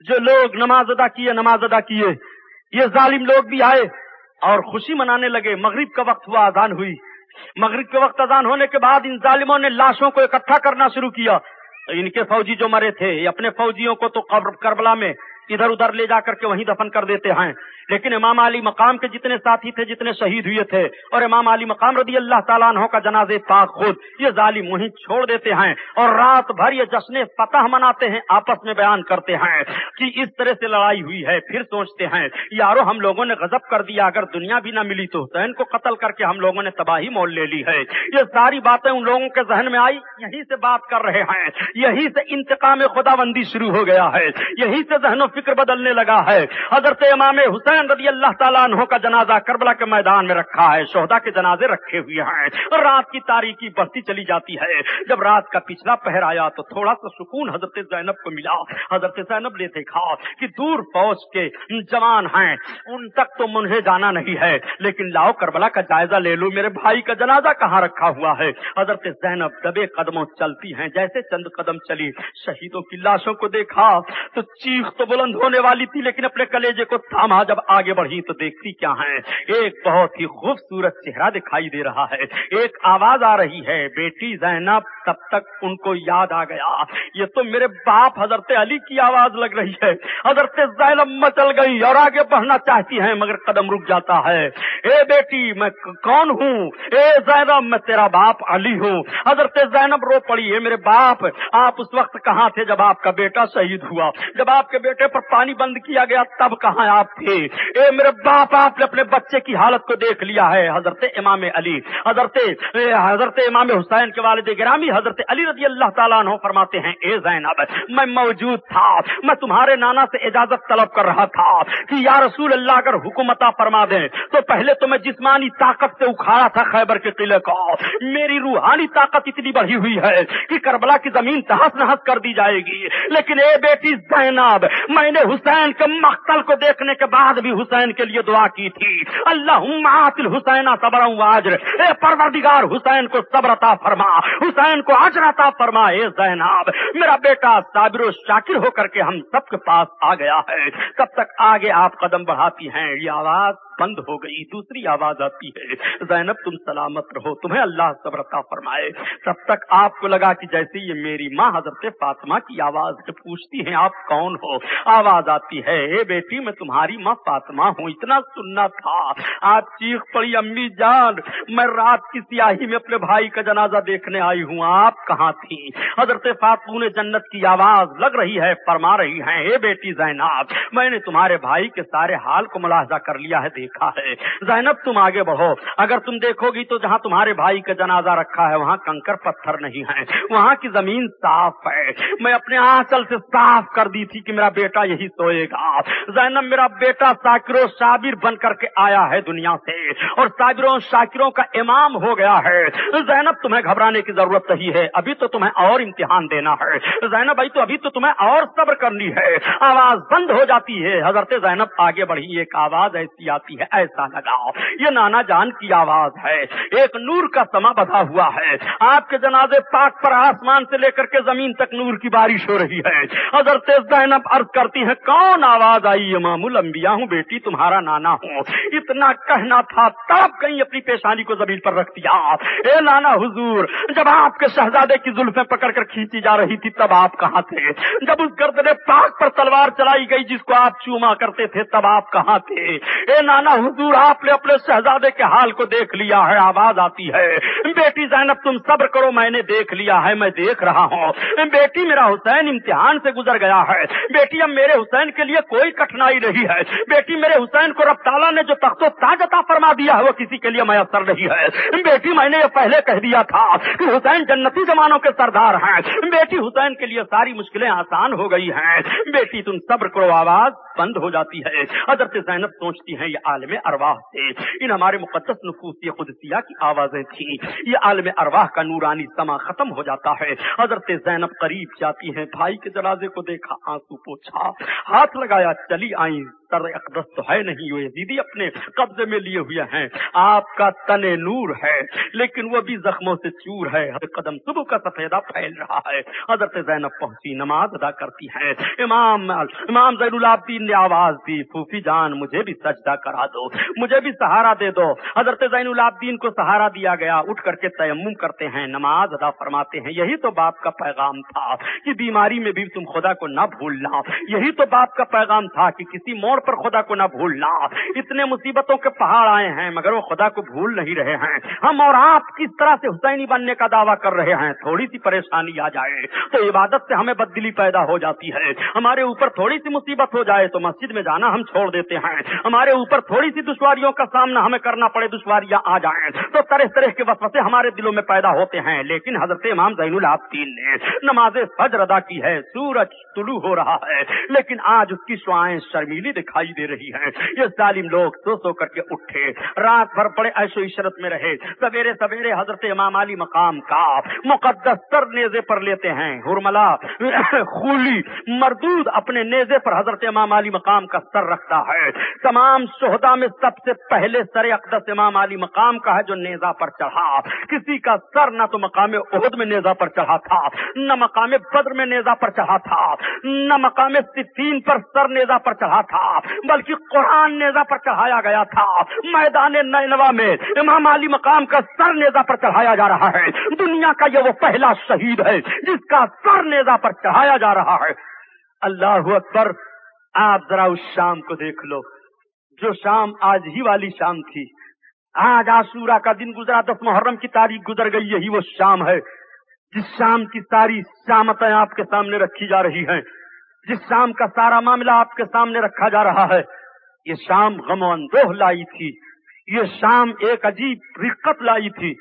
جو لوگ نماز ادا کیے، نماز ادا کیے۔ یہ ظالم لوگ بھی آئے اور خوشی منانے لگے۔ مغرب کا وقت ہوا، اذان ہوئی۔ مغرب کے وقت اذان ہونے کے بعد ان ظالموں نے لاشوں کو اکٹھا کرنا شروع کیا۔ ان کے فوجی جو مرے تھے اپنے فوجیوں کو تو کربلا میں ادھر ادھر لے جا کر کے وہیں دفن کر دیتے ہیں۔ لیکن امام علی مقام کے جتنے ساتھی تھے، جتنے شہید ہوئے تھے، اور امام علی مقام رضی اللہ تعالیٰ عنہ کا جناز پاک خود، یہ ظالم وہیں چھوڑ دیتے ہیں، اور رات بھر یہ جشن فتح مناتے ہیں، آپس میں بیان کرتے ہیں کہ اس طرح سے لڑائی ہوئی ہے، پھر سوچتے ہیں، یارو ہم لوگوں نے غضب کر دیا، اگر دنیا بھی نہ ملی تو حسین کو قتل کر کے ہم لوگوں نے تباہی مول لے لی ہے۔ یہ ساری باتیں ان لوگوں کے ذہن میں آئی، یہیں سے بات کر رہے ہیں یہی سے انتقام خدا بندی شروع ہو گیا ہے یہی سے ذہن و فکر بدلنے لگا ہے۔ حضرت امام حسین حسین رضی اللہ تعالیٰ عنہ کا جنازہ کربلا کے میدان میں رکھا ہے شہدا کے جنازے رکھے ہوئے ہیں۔ اور رات کی تاریخی بڑھتی چلی جاتی ہے۔ جب رات کا پچھلا پہر آیا تو تھوڑا سا سکون حضرت زینب کو ملا۔ حضرت زینب نے دیکھا کہ دور فوج کے جوان ہیں۔ ان تک تو منہ جانا نہیں ہے، لیکن لاؤ کربلا کا جائزہ لے لو، میرے بھائی کا جنازہ کہاں رکھا ہوا ہے؟ حضرت زینب دبے قدموں چلتی ہیں۔ جیسے چند قدم چلی، شہیدوں کی لاشوں کو دیکھا تو چیخ تو بلند ہونے والی تھی، لیکن اپنے کلیجے کو تھاما۔ جب آگے بڑھی تو دیکھتی کیا ہے ایک بہت ہی خوبصورت چہرہ دکھائی دے رہا ہے۔ ایک آواز آ رہی ہے۔ بیٹی زینب تب تک ان کو یاد آ گیا۔ یہ تو میرے باپ حضرت علی کی آواز لگ رہی ہے۔ حضرت زینب مچل گئی اور آگے بڑھنا چاہتی ہے مگر قدم رک جاتا ہے۔ اے بیٹی، میں کون ہوں؟ اے زینب، میں تیرا باپ علی ہوں۔ حضرت زینب رو پڑی۔ ہے میرے باپ، آپ اس وقت کہاں تھے جب آپ کا بیٹا شہید ہوا؟ جب آپ کے بیٹے پر پانی بند کیا گیا، تب کہاں آپ تھے؟ اے میرے باپ، آپ نے اپنے بچے کی حالت کو دیکھ لیا ہے، حضرت امام علی، حضرت حضرت امام حسین کے والد گرامی، حضرت علی رضی اللہ تعالیٰ عنہ فرماتے ہیں، اے زینب، میں موجود تھا، میں تمہارے نانا سے اجازت طلب کر رہا تھا کہ یا رسول اللہ، اگر حکومت فرما دیں، تو پہلے تو میں جسمانی طاقت سے اکھاڑا تھا خیبر کے قلعے کو۔ میری روحانی طاقت اتنی بڑھی ہوئی ہے کہ کربلا کی زمین تحس نحس کر دی جائے گی۔ لیکن اے بیٹی زینب، میں نے حسین کے مقتل کو دیکھنے کے بعد بھی حسین کے لیے دعا کی تھی۔ اللہ حسین صبر واجر اے پروردگار حسین کو صبر عطا فرما۔ حسین کو اجر عطا فرما، اے زینب۔ میرا بیٹا صابر و شاکر ہو کر کے ہم سب کے پاس آ گیا ہے۔ کب تک آگے آپ قدم بڑھاتی ہیں؟ یہ آواز بند ہو گئی، دوسری آواز آتی ہے، زینب تم سلامت رہو، تمہیں اللہ صبرتا فرمائے۔ تب تک آپ کو لگا کہ جیسے یہ میری ماں حضرت فاطمہ کی آواز سے پوچھتی ہیں، آپ کون ہو؟ آواز آتی ہے، اے بیٹی، میں تمہاری ماں فاطمہ ہوں، اتنا سننا تھا۔ آپ چیخ پڑی، امی جان، میں رات کی سیاہی میں اپنے بھائی کا جنازہ دیکھنے آئی ہوں، آپ کہاں تھی حضرت فاطمہ جنت کی آواز لگ رہی ہے، فرما رہی ہے اے بیٹی زینب، میں نے تمہارے بھائی کے سارے حال کو ملاحظہ کر لیا ہے دیکھ دیکھا ہے۔ زینب تم آگے بڑھو۔ اگر تم دیکھو گی تو جہاں تمہارے بھائی کا جنازہ رکھا ہے، وہاں کنکر پتھر نہیں ہے۔ وہاں کی زمین صاف ہے۔ میں اپنے آنچل سے صاف کر دی تھی کہ میرا بیٹا یہی سوئے گا۔ زینب، میرا بیٹا ساکر و شابر بن کر کے آیا ہے دنیا سے۔ اور ساکروں شاکروں کا امام ہو گیا ہے۔ زینب، تمہیں گھبرانے کی ضرورت نہیں ہے۔ ابھی تو تمہیں اور امتحان دینا ہے۔ زینب بھائی تو ابھی تو تمہیں اور صبر کرنی ہے۔ آواز بند ہو جاتی ہے۔ حضرت زینب آگے بڑھی، ایک آواز ایسی آتی ہے ہے، ایسا لگا یہ نانا جان کی آواز ہے۔ ایک نور کا سما بدھا ہوا ہے۔ آپ کے جنازے پاک پر آسمان سے لے کر کے زمین تک نور کی بارش ہو رہی ہے۔ حضرت زینب عرض کرتی ہیں، کون آواز آئی؟ امام الانبیاء ہوں، بیٹی، تمہارا نانا ہوں۔ اتنا کہنا تھا تب کہیں اپنی پیشانی کو زمین پر رکھ دیا۔ اے نانا حضور، جب آپ کے شہزادے کی زلفیں پکڑ کر کھینچی جا رہی تھی، تب آپ کہاں تھے؟ جب اس گردن پاک پر تلوار چلائی گئی جس کو آپ چوما کرتے تھے، تب آپ کہاں تھے؟ اے نانا حضور آپ نے اپنے شہزادے کے حال کو دیکھ لیا ہے، آواز آتی ہے۔ بیٹی زینب، تم صبر کرو، میں نے دیکھ لیا ہے، میں دیکھ رہا ہوں۔ بیٹی میرا حسین امتحان سے گزر گیا ہے۔ بیٹی اب میرے حسین کے لیے کوئی کٹنائی نہیں ہے۔ بیٹی میرے حسین کو رب تعالیٰ نے جو تخت و تاج عطا فرما دیا ہے، وہ کسی کے لیے میسر نہیں ہے۔ بیٹی، میں نے یہ پہلے کہہ دیا تھا کہ حسین جنتی زمانوں کے سردار ہیں۔ بیٹی، حسین کے لیے ساری مشکلیں آسان ہو گئی ہیں۔ بیٹی، تم صبر کرو، آواز بند ہو جاتی ہے۔ حضرت زینب سوچتی ہیں، یہ عالم ارواح تھے۔ ان ہمارے مقدس نفوسی قدسیہ کی آوازیں تھیں۔ یہ عالم ارواح کا نورانی سما ختم ہو جاتا ہے۔ حضرت زینب قریب جاتی ہیں۔ بھائی کے جنازے کو دیکھا، آنسو پوچھا، ہاتھ لگایا، چلی آئی سر اقدس تو ہے نہیں وہ یزیدی اپنے قبضے میں لیے ہوئے ہیں۔ آپ کا تن نور ہے، لیکن وہ بھی زخموں سے چور ہے۔ ہر قدم صبح کا سفیدہ پھیل رہا ہے۔ حضرت زینب پہنچی، نماز ادا کرتی ہیں۔ امام امام زین العابدین نے آواز دی پھوفی جان، مجھے بھی سجدہ کرا۔ دو۔ مجھے بھی سہارا دے دو۔ حضرت زین العابدین کو سہارا دیا گیا۔ اٹھ کر کے تیمم کرتے ہیں، نماز ادا فرماتے ہیں۔ یہی تو باپ کا پیغام تھا کہ بیماری میں بھی تم خدا کو نہ بھولنا یہی تو باپ کا پیغام تھا کہ کسی موڑ پر خدا کو نہ بھولنا اتنے مصیبتوں کے پہاڑ آئے ہیں، مگر وہ خدا کو بھول نہیں رہے ہیں۔ ہم اور آپ کس طرح سے حسینی بننے کا دعویٰ کر رہے ہیں؟ تھوڑی سی پریشانی آ جائے تو عبادت سے ہمیں بدلی پیدا ہو جاتی ہے۔ ہمارے اوپر تھوڑی سی مصیبت ہو جائے تو مسجد میں جانا ہم چھوڑ دیتے ہیں۔ ہمارے اوپر تھوڑی سی دشواریوں کا سامنا ہمیں کرنا پڑے، دشواریاں آ جائیں۔ تو طرح طرح کے وسوسے ہمارے دلوں میں پیدا ہوتے ہیں۔ لیکن حضرت امام زین العابدین نے نماز فجر ادا کی ہے، سورج طلوع ہو رہا ہے۔ لیکن آج اس کی شعائیں شرمیلی دکھائی دے رہی ہیں۔ یہ ظالم لوگ سو سو کر کے اٹھے۔ رات بھر بڑے ایش و عشرت میں رہے۔ سویرے سویرے حضرت امام علی مقام کا مقدس سر نیزے پر لیتے ہیں۔ ہرملا خولی مردود اپنے نیزے پر حضرت امام علی مقام کا سر رکھتا ہے۔ تمام شہدا میں سب سے پہلے سر اقدس امام علی مقام کا ہے جو نیزا پر چڑھا۔ کسی کا سر نہ تو مقام عہد میں نیزا پر چڑھا تھا، نہ مقام بدر میں نیزا پر چڑھا تھا، نہ مقام ستین پر سر نیزا پر چڑھا تھا، بلکہ قرآن نیزا پر چڑھایا گیا تھا۔ میدان نینوا میں امام علی مقام کا سر نیزا پر چڑھایا جا رہا ہے۔ دنیا کا یہ وہ پہلا شہید ہے جس کا سر نیزا پر چڑھایا جا رہا ہے۔ اللہ اکبر، آپ ذرا اس شام کو دیکھ لو۔ جو شام آج ہی والی شام تھی۔ آج آسورا کا دن گزرا، دس محرم کی تاریخ گزر گئی، یہی وہ شام ہے۔ جس شام کی ساری شامتیں آپ کے سامنے رکھی جا رہی ہیں، جس شام کا سارا معاملہ آپ کے سامنے رکھا جا رہا ہے، یہ شام غم و اندوہ لائی تھی۔ یہ شام ایک عجیب رقت لائی تھی۔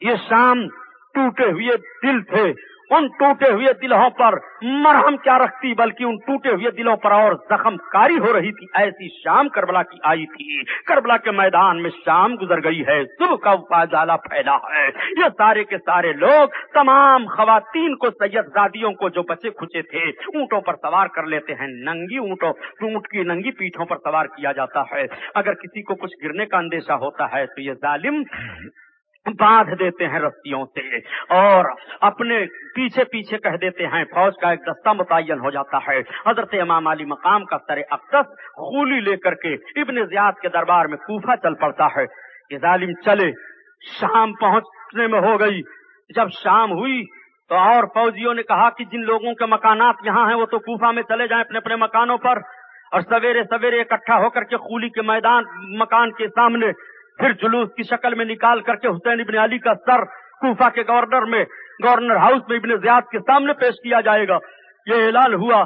یہ شام ٹوٹے ہوئے دل تھے۔ ان ٹوٹے ہوئے دلوں پر مرہم کیا رکھتی، بلکہ ان ٹوٹے ہوئے دلوں پر اور زخم کاری ہو رہی تھی۔ ایسی شام کربلا کی آئی تھی۔ کربلا کے میدان میں شام گزر گئی ہے۔ صبح کا اجالا پھیلا ہے۔ یہ سارے کے سارے لوگ، تمام خواتین کو، سید زادیوں کو جو بچے کھچے تھے، اونٹوں پر سوار کر لیتے ہیں۔ ننگی اونٹوں، اونٹ کی ننگی پیٹھوں پر سوار کیا جاتا ہے۔ اگر کسی کو کچھ گرنے کا اندیشہ ہوتا ہے، تو یہ ظالم باندھ دیتے ہیں رسیوں سے اور اپنے پیچھے پیچھے کہہ دیتے ہیں، فوج کا ایک دستہ متعین ہو جاتا ہے۔ حضرت امام علی مقام کا سر اقدس خولی لے کر کے ابن زیاد کے دربار میں کوفہ چل پڑتا ہے۔ یہ ظالم چلے، شام پہنچنے میں ہو گئی۔ جب شام ہوئی تو اور فوجیوں نے کہا کہ جن لوگوں کے مکانات یہاں ہیں، وہ تو کوفہ میں چلے جائیں اپنے اپنے مکانوں پر۔ اور سویرے سویرے اکٹھا ہو کر کے خولی کے میدان، مکان کے سامنے پھر جلوس کی شکل میں نکال کر کے حسین ابن علی کا سر کوفہ کے گورنر میں، گورنر ہاؤس میں ابن زیاد کے سامنے پیش کیا جائے گا۔ یہ اعلان ہوا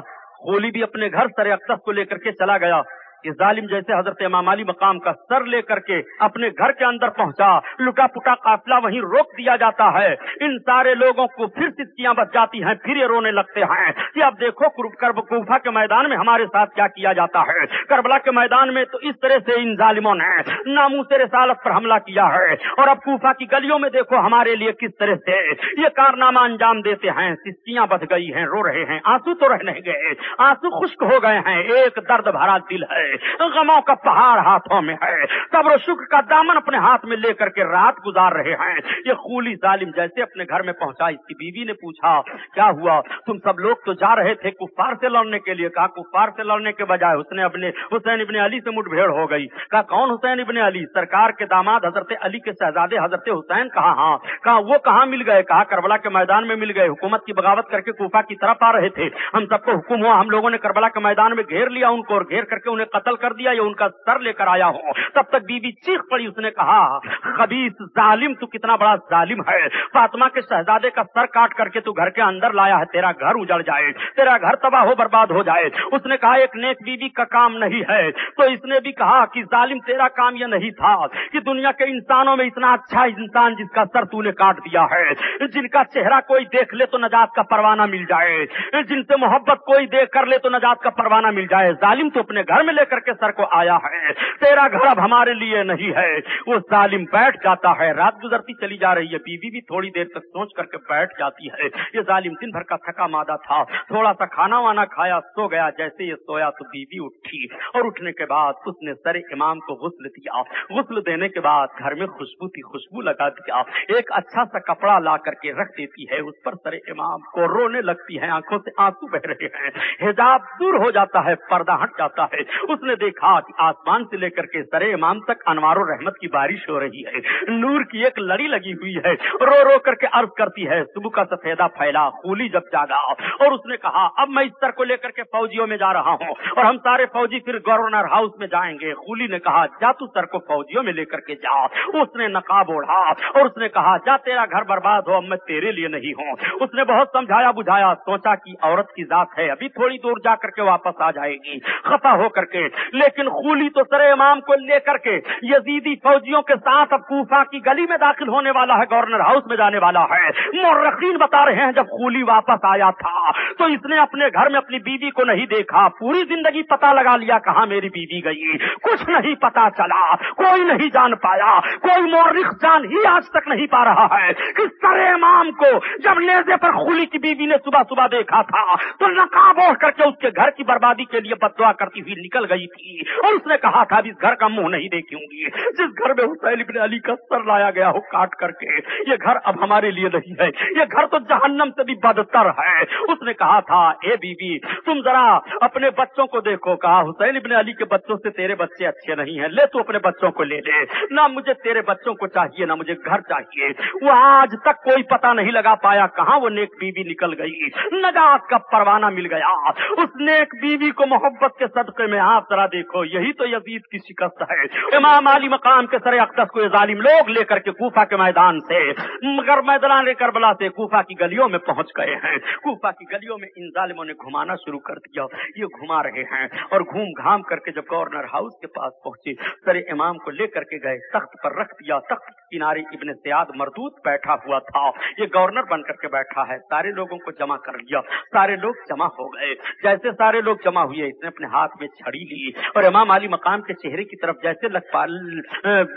ہولی بھی اپنے گھر سر اقدس کو لے کر کے چلا گیا۔ یہ ظالم جیسے حضرت امام علی مقام کا سر لے کر کے اپنے گھر کے اندر پہنچا لٹا پٹا قافلہ وہیں روک دیا جاتا ہے۔ ان سارے لوگوں کو پھر سسکیاں بچ جاتی ہیں، پھر یہ رونے لگتے ہیں کہ اب دیکھو کرب، کوفہ کے میدان میں ہمارے ساتھ کیا کیا جاتا ہے۔ کربلا کے میدان میں تو اس طرح سے ان ظالموں نے نامو سے رسالت پر حملہ کیا ہے۔ اور اب کوفہ کی گلیوں میں دیکھو ہمارے لیے کس طرح سے یہ کارنامہ انجام دیتے ہیں۔ سسکیاں بچ گئی ہیں، رو رہے ہیں، آنسو تو رہ نہیں گئے، آنسو خشک ہو گئے ہیں۔ ایک درد بھرا دل ہے۔ غموں کا پہاڑ ہاتھوں میں ہے صبر و شکر کا دامن اپنے ہاتھ میں لے کر کے رات گزار رہے ہیں۔ یہ خولی ظالم جیسے اپنے گھر میں پہنچا، اس کی بیوی نے پوچھا، کیا ہوا؟ تم سب لوگ تو جا رہے تھے کفار سے لڑنے کے لیے؟ کہا، کفار سے لڑنے کے بجائے اس نے اپنے، حسین ابن علی سے مٹ بھیڑ ہو گئی۔ کہا، کون حسین ابن علی؟ سرکار کے داماد حضرت علی کے شہزادے حضرت حسین؟ کہا ہاں۔ کہا، وہ کہاں مل گئے؟ کہا، کربلا کے میدان میں مل گئے۔ حکومت کی بغاوت کر کے کوفہ کی طرف آ رہے تھے۔ ہم سب کو حکم ہوا، ہم لوگوں نے کربلا کے میدان میں گھیر لیا ان کو اور گھیر کر کے انہیں قتل کر دیا یا ان کا سر لے کر آیا ہوں؟ تب تک بی بی چیخ پڑی، اس نے کہا خبیص ظالم، تو کتنا بڑا ظالم ہے؟ فاطمہ کے شہزادے کا سر کاٹ کر کے تو گھر کے اندر لایا ہے، تیرا گھر اجڑ جائے، تیرا گھر تباہ ہو، برباد ہو جائے۔ اس نے کہا، ایک نیک بی بی کا کام نہیں ہے۔ تو اس نے بھی کہا کہ ظالم تیرا کام یہ نہیں تھا کہ دنیا کے انسانوں میں اتنا اچھا انسان جس کا سر تو نے کاٹ دیا ہے۔ جن کا چہرہ کوئی دیکھ لے تو نجات کا پروانہ مل جائے۔ جن سے محبت کوئی دیکھ کر لے تو نجات کا پروانہ مل جائے۔ ظالم تو اپنے گھر میں لے کر کے سر کو آیا ہے۔ تیرا گھر اب ہمارے لیے نہیں ہے۔ وہ ظالم بیٹھ جاتا ہے۔ رات گزرتی چلی جا رہی ہے۔ بیوی بھی تھوڑی دیر تک سوچ کر کے بیٹھ جاتی ہے۔ یہ ظالم دن بھر کا تھکا مادہ تھا۔ تھوڑا سا کھانا وانا کھایا، سو گیا۔ جیسے یہ سویا تو بیوی اٹھی۔ اور اٹھنے کے بعد اس نے سر امام کو غسل دیا۔ غسل دینے کے بعد گھر میں خوشبو تھی، خوشبو لگا دیا۔ ایک اچھا سا کپڑا لا کر کے رکھ دیتی ہے۔ اس پر سر امام کو رونے لگتی ہے آنکھوں سے آنسو بہ رہے ہیں۔ حجاب دور ہو جاتا ہے، پردہ ہٹ جاتا ہے۔ اس نے دیکھا کہ آسمان سے لے کر کے سر امام تک انوار و رحمت کی بارش ہو رہی ہے۔ نور کی ایک لڑی لگی ہوئی ہے۔ رو رو کر کے عرض کرتی ہے، صبح کا سفیدہ پھیلا، خولی جب جاگا۔ اور اس نے کہا، اب میں اس سر کو لے کر کے فوجیوں میں جا رہا ہوں۔ اور ہم سارے فوجی پھر گورنر ہاؤس میں جائیں گے۔ خولی نے کہا، جا تو سر کو فوجیوں میں لے کر کے جا۔ اس نے نقاب اوڑھا اور اس نے کہا، جا تیرا گھر برباد ہو، اب میں تیرے لیے نہیں ہوں۔ اس نے بہت سمجھایا، بجھایا، سوچا کہ عورت کی ذات ہے، ابھی تھوڑی دور جا کر کے واپس آ جائے گی۔ خفا ہو کر کے لیکن خولی تو سر امام کو لے کر کے یزیدی فوجیوں کے ساتھ اب کوفا کی گلی میں داخل ہونے والا ہے، گورنر ہاؤس میں جانے والا ہے۔ مورخین بتا رہے ہیں، جب خولی واپس آیا تھا، تو اس نے اپنے گھر میں اپنی بیوی کو نہیں دیکھا۔ پوری زندگی پتا لگا لیا، کہاں میری بیوی گئی۔ کچھ نہیں پتا چلا، کوئی نہیں جان پایا۔ کوئی مورخ جان ہی آج تک نہیں پا رہا ہے کہ سر امام کو جب نیزے پر خولی کی بیوی نے صبح صبح دیکھا تھا، تو نقاب اوڑھ کر کے اس کے گھر کی بربادی کے لیے بدوا کرتی ہوئی نکل گئی۔ گئی تھی اور اس نے کہا تھا اس گھر کا منہ نہیں دیکھوں گی۔ جس گھر میں حسین ابن علی کا سر لایا گیا ہو کاٹ کر کے، یہ گھر اب ہمارے لیے نہیں ہے۔ یہ گھر تو جہنم سے بھی بدتر ہے۔ اس نے کہا تھا، اے بی بی تم ذرا اپنے بچوں کو دیکھو۔ کہا، حسین ابن علی کے بچوں سے تیرے بچے اچھے نہیں ہیں۔ لے تو اپنے بچوں کو لے لے۔ نہ مجھے تیرے بچوں کو چاہیے، نہ مجھے گھر چاہیے۔ وہ آج تک کوئی پتہ نہیں لگا پایا کہاں وہ نیک بیوی نکل گئی۔ نجات کا پروانہ مل گیا۔ اس نیک بیوی کو محبت کے صدقے میں آپ ذرا دیکھو، یہی تو یزید کی شکست ہے۔ امام علی مقام کے سر اقدس کو ظالم لوگ لے کر کے کوفہ کے میدان سے، مگر میدان کربلا سے کوفہ کی گلیوں میں پہنچ گئے ہیں۔ کوفہ کی گلیوں میں ان ظالموں نے گھمانا شروع کر دیا۔ یہ گھما رہے ہیں۔ اور گھوم گھام کر کے جب گورنر ہاؤس کے پاس پہنچے سر امام کو لے کر کے گئے، تخت پر رکھ دیا۔ تخت کنارے ابن سیاد مردود بیٹھا ہوا تھا۔ یہ گورنر بن کر کے بیٹھا ہے۔ سارے لوگوں کو جمع کر لیا۔ سارے لوگ جمع ہو گئے۔ جیسے سارے لوگ جمع ہوئے، اس نے اپنے ہاتھ میں چھڑی۔ لی اور امام علی مقام کے چہرے کی طرف جیسے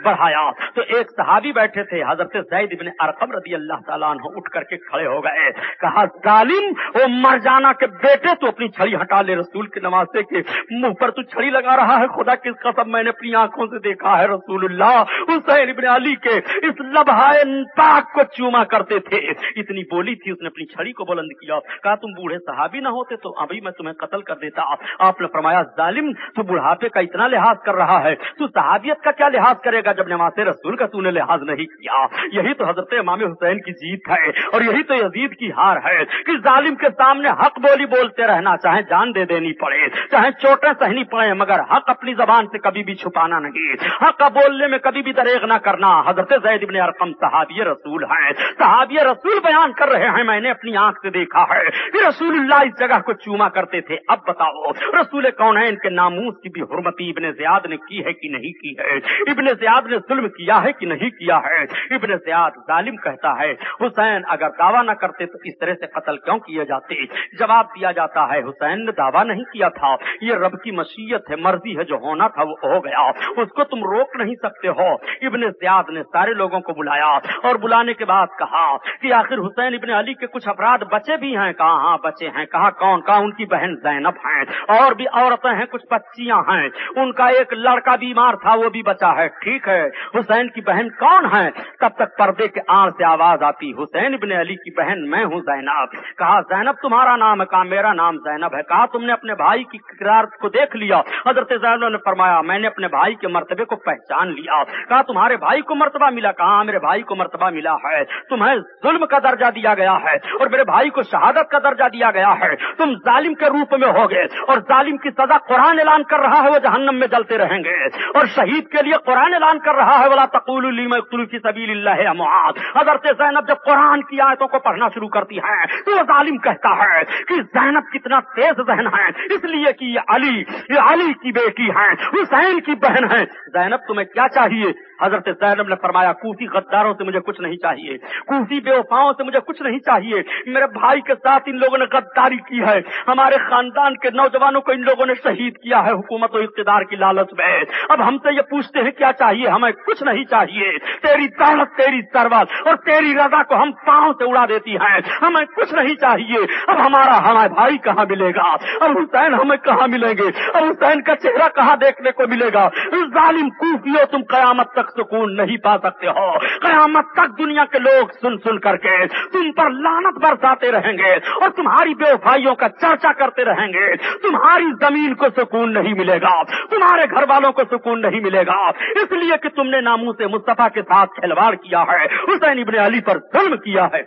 بڑھایا۔ تو ایک صحابی بیٹھے تھے، حضرت زید ابن ارقم رضی اللہ تعالیٰ عنہ اٹھ کر کے کھڑے ہو گئے۔ کہا، ظالم، وہ مر جانا کے بیٹے تو اپنی چھڑی ہٹا لے رسول کے نمازے کے منہ پر تو چھڑی لگا رہا ہے۔ خدا کس قسم، میں نے اپنی آنکھوں سے دیکھا ہے رسول اللہ۔ حسین ابن علی کے اس لبہائے پاک کو چوما کرتے تھے۔ اتنی بولی تھی، اس نے اپنی چھڑی کو بلند کیا۔ کہا، تم بوڑھے صحابی نہ ہوتے تو ابھی میں تمہیں قتل کر دیتا۔ آپ نے فرمایا، ظالم تو بڑھاپے کا اتنا لحاظ کر رہا ہے تو صحابیت کا کیا لحاظ کرے گا جب نماز رسول کا تو نے لحاظ نہیں کیا؟ یہی تو حضرت امام حسین کی جیت ہے اور یہی تو یزید کی ہار ہے کہ ظالم کے سامنے حق بولی بولتے رہنا چاہے جان دے دینی پڑے چاہے چوٹیں سہنی پڑے، مگر حق اپنی زبان سے کبھی بھی چھپانا نہیں۔ حق بولنے میں کبھی بھی دریغ نہ کرنا۔ حضرت زید ابن ارقم صحابی رسول ہیں۔ صحابی رسول بیان کر رہے ہیں، میں نے اپنی آنکھ سے دیکھا ہے کہ رسول اللہ اس جگہ کو چوما کرتے تھے۔ اب بتاؤ، رسول کون ہے ان کے نام ناموس کی بھی حرمتی ابن زیاد نے کی ہے کہ نہیں کی ہے؟ ابن زیاد نے ظلم کیا ہے کہ نہیں کیا ہے؟ ابن زیاد ظالم کہتا ہے، حسین اگر دعویٰ نہ کرتے تو اس طرح سے قتل کیوں کیے جاتے؟ جواب دیا جاتا ہے، حسین نے دعویٰ نہیں کیا تھا۔ یہ رب کی مشیت ہے، مرضی ہے، جو ہونا تھا وہ ہو گیا۔ اس کو تم روک نہیں سکتے ہو۔ ابن زیاد نے سارے لوگوں کو بلایا اور بلانے کے بعد کہا کہ آخر حسین ابن علی کے کچھ افراد بچے بھی ہیں۔ کہا ہاں بچے ہیں؟ کہا کون کہا ان کی بہن زینب ہیں اور بھی عورتیں ہیں، کچھ بچیاں ہیں۔ ان کا ایک لڑکا بیمار تھا، وہ بھی بچا ہے۔ ٹھیک ہے، حسین کی بہن کون ہے؟ تب تک پردے کے آڑ سے آواز آتی، حسین ابن علی کی بہن، میں ہوں زینب۔ کہا، زینب، تمہارا نام ہے کہا، میرا نام زینب ہے۔ کہا، تم نے اپنے بھائی کی کرار کو دیکھ لیا۔ حضرت زینب نے فرمایا، میں نے اپنے بھائی کے مرتبے کو پہچان لیا۔ کہا، تمہارے بھائی کو مرتبہ ملا۔ کہا ہاں، میرے بھائی کو مرتبہ ملا ہے۔ تمہیں ظلم کا درجہ دیا گیا ہے اور میرے بھائی کو شہادت کا درجہ دیا گیا ہے۔ تم ظالم کے روپ میں ہو گئے اور ظالم کی سزا قرآن اعلان کر رہا ہے وہ جہنم میں جلتے رہیں گے۔ اور شہید کے لیے قرآن اعلان کر رہا ہے، ولا تقول کی سبیل اللہ اموات حضرت زینب جب قرآن کی آیتوں کو پڑھنا شروع کرتی ہے، تو وہ ظالم کہتا ہے کہ زینب کتنا تیز ذہن ہے، اس لیے کہ یہ علی یہ علی کی بیٹی ہے، حسین کی بہن ہے۔ زینب، تمہیں کیا چاہیے؟ حضرت زینب نے فرمایا، کوفی غداروں سے مجھے کچھ نہیں چاہیے، کوفی بے وفاؤں سے مجھے کچھ نہیں چاہیے، میرے بھائی کے ساتھ ان لوگوں نے غداری کی ہے، ہمارے خاندان کے نوجوانوں کو ان لوگوں نے شہید کیا ہے حکومت و اقتدار کی لالچ میں۔ اب ہم سے یہ پوچھتے ہیں، کیا چاہیے؟ ہمیں کچھ نہیں چاہیے۔ تیری دولت، تیری سروت اور تیری رضا کو ہم پاؤں سے اڑا دیتی ہیں۔ ہمیں کچھ نہیں چاہیے۔ اب ہمارا ہمارا بھائی کہاں ملے گا؟ اب حسین ہمیں کہاں ملیں گے؟ اب حسین کا چہرہ کہاں دیکھنے کو ملے گا؟ ظالم کوفیو تم قیامت تک۔ تک سکون نہیں پا سکتے ہو۔ قیامت تک دنیا کے لوگ سن سن کر کے تم پر لانت برساتے رہیں گے اور تمہاری بے وفائیوں کا چرچا کرتے رہیں گے۔ تمہاری زمین کو سکون نہیں ملے گا۔ تمہارے گھر والوں کو سکون نہیں ملے گا۔ اس لیے کہ تم نے ناموں سے مصطفیٰ کے ساتھ کھلواڑ کیا ہے۔ حسین ابن علی پر ظلم کیا ہے۔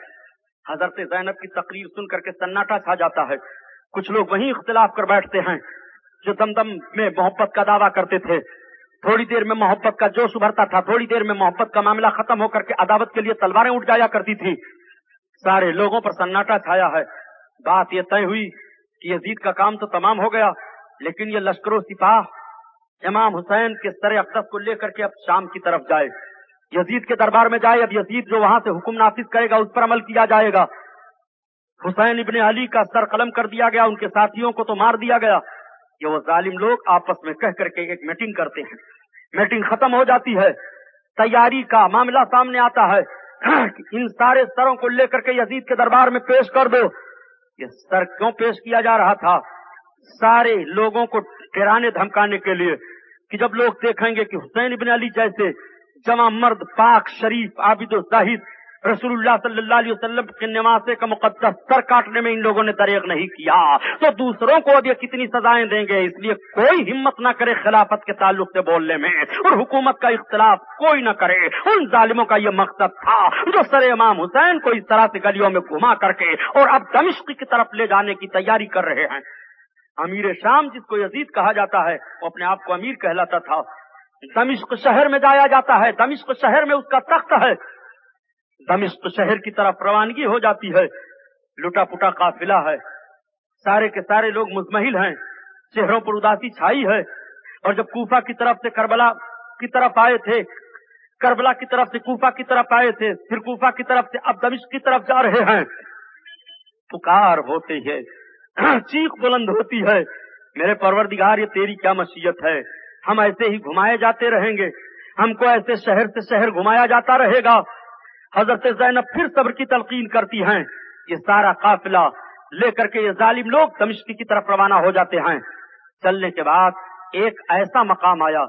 حضرت زینب کی تقریر سن کر کے سناٹا چھا جاتا ہے۔ کچھ لوگ وہیں اختلاف کر بیٹھتے ہیں جو دم دم میں محبت کا دعویٰ کرتے تھے۔ تھوڑی دیر میں محبت کا جوش ابھرتا تھا، تھوڑی دیر میں محبت کا معاملہ ختم ہو کر کے عداوت کے لیے تلواریں اٹھ جایا کرتی تھی۔ سارے لوگوں پر سناٹا چھایا ہے۔ بات یہ طے ہوئی کہ یزید کا کام تو تمام ہو گیا، لیکن یہ لشکر و سپاہ امام حسین کے سر اقدس کو لے کر کے اب شام کی طرف جائے۔ یزید کے دربار میں جائے، اب یزید جو وہاں سے حکم نافذ کرے گا، اس پر عمل کیا جائے گا۔ حسین ابن علی کا سر قلم کر دیا گیا، ان کے ساتھیوں کو تو مار دیا گیا۔ یہ وہ ظالم لوگ آپس میں کہہ کر کے ایک میٹنگ کرتے ہیں۔ میٹنگ ختم ہو جاتی ہے۔ تیاری کا معاملہ سامنے آتا ہے۔ ان سارے سروں کو لے کر کے یزید کے دربار میں پیش کر دو۔ یہ سر کیوں پیش کیا جا رہا تھا؟ سارے لوگوں کو ڈرانے دھمکانے کے لیے۔ کہ جب لوگ دیکھیں گے کہ حسین ابن علی جیسے جمع مرد پاک، شریف، عابد و زاہد رسول اللہ صلی اللہ علیہ وسلم کے نواسے کا مقدس سر کاٹنے میں ان لوگوں نے دریغ نہیں کیا۔ تو دوسروں کو اب یہ کتنی سزائیں دیں گے؟ اس لیے کوئی ہمت نہ کرے خلافت کے تعلق سے بولنے میں اور حکومت کا اختلاف کوئی نہ کرے۔ ان ظالموں کا یہ مقصد تھا جو سر امام حسین کو اس طرح سے گلیوں میں گھما کر کے اور اب دمشق کی طرف لے جانے کی تیاری کر رہے ہیں۔ امیر شام جس کو یزید کہا جاتا ہے، وہ اپنے آپ کو امیر کہلاتا تھا۔ دمشق شہر میں جایا جاتا ہے۔ دمشق شہر میں اس کا تخت ہے۔ دمشق شہر کی طرف روانگی ہو جاتی ہے۔ لٹا پٹا قافلہ ہے۔ سارے کے سارے لوگ مزمحل ہیں۔ چہروں پر اداسی چھائی ہے۔ اور جب کوفہ کی طرف سے کربلا کی طرف آئے تھے، کربلا کی طرف سے کوفہ کی طرف آئے تھے، پھر کوفہ کی طرف سے اب دمشق کی طرف جا رہے ہیں۔ پکار ہوتے ہے چیخ بلند ہوتی ہے۔ میرے پروردگار، یہ تیری کیا مشیت ہے؟ ہم ایسے ہی گھمائے جاتے رہیں گے۔ ہم کو ایسے شہر سے شہر گھمایا جاتا رہے گا۔ حضرت زینب پھر صبر کی تلقین کرتی ہیں۔ یہ سارا قافلہ لے کر کے یہ ظالم لوگ دمشقی کی طرف روانہ ہو جاتے ہیں۔ چلنے کے بعد ایک ایسا مقام آیا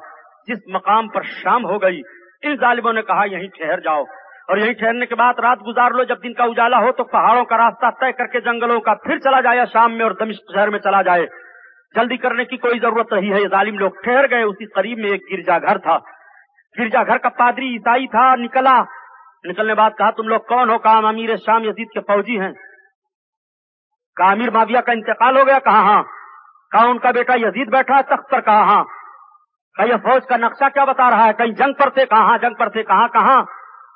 جس مقام پر شام ہو گئی۔ ان ظالموں نے کہا، یہیں ٹھہر جاؤ۔ اور یہیں ٹھہرنے کے بعد رات گزار لو۔ جب دن کا اجالا ہو تو پہاڑوں کا راستہ طے کر کے جنگلوں کا پھر چلا جائے شام میں اور دمشق شہر میں چلا جائے۔ جلدی کرنے کی کوئی ضرورت نہیں ہے۔ یہ ظالم لوگ ٹھہر گئے۔ اسی قریب میں ایک گرجا گھر تھا۔ گرجا گھر کا پادری عیسائی تھا، نکلا۔ نکلنے بعد کہا، تم لوگ کون ہو؟ کہا امیر شام یزید کے فوجی ہیں۔ کہا، امیر معاویہ کا انتقال ہو گیا؟ کہا ہاں۔ کہا، ان کا بیٹا یزید بیٹھا ہے تخت پر؟ کہا ہاں۔ کہا، یہ فوج کا نقشہ کیا بتا رہا ہے؟ کہیں جنگ پر تھے؟ کہاں جنگ پر تھے۔ کہاں کہاں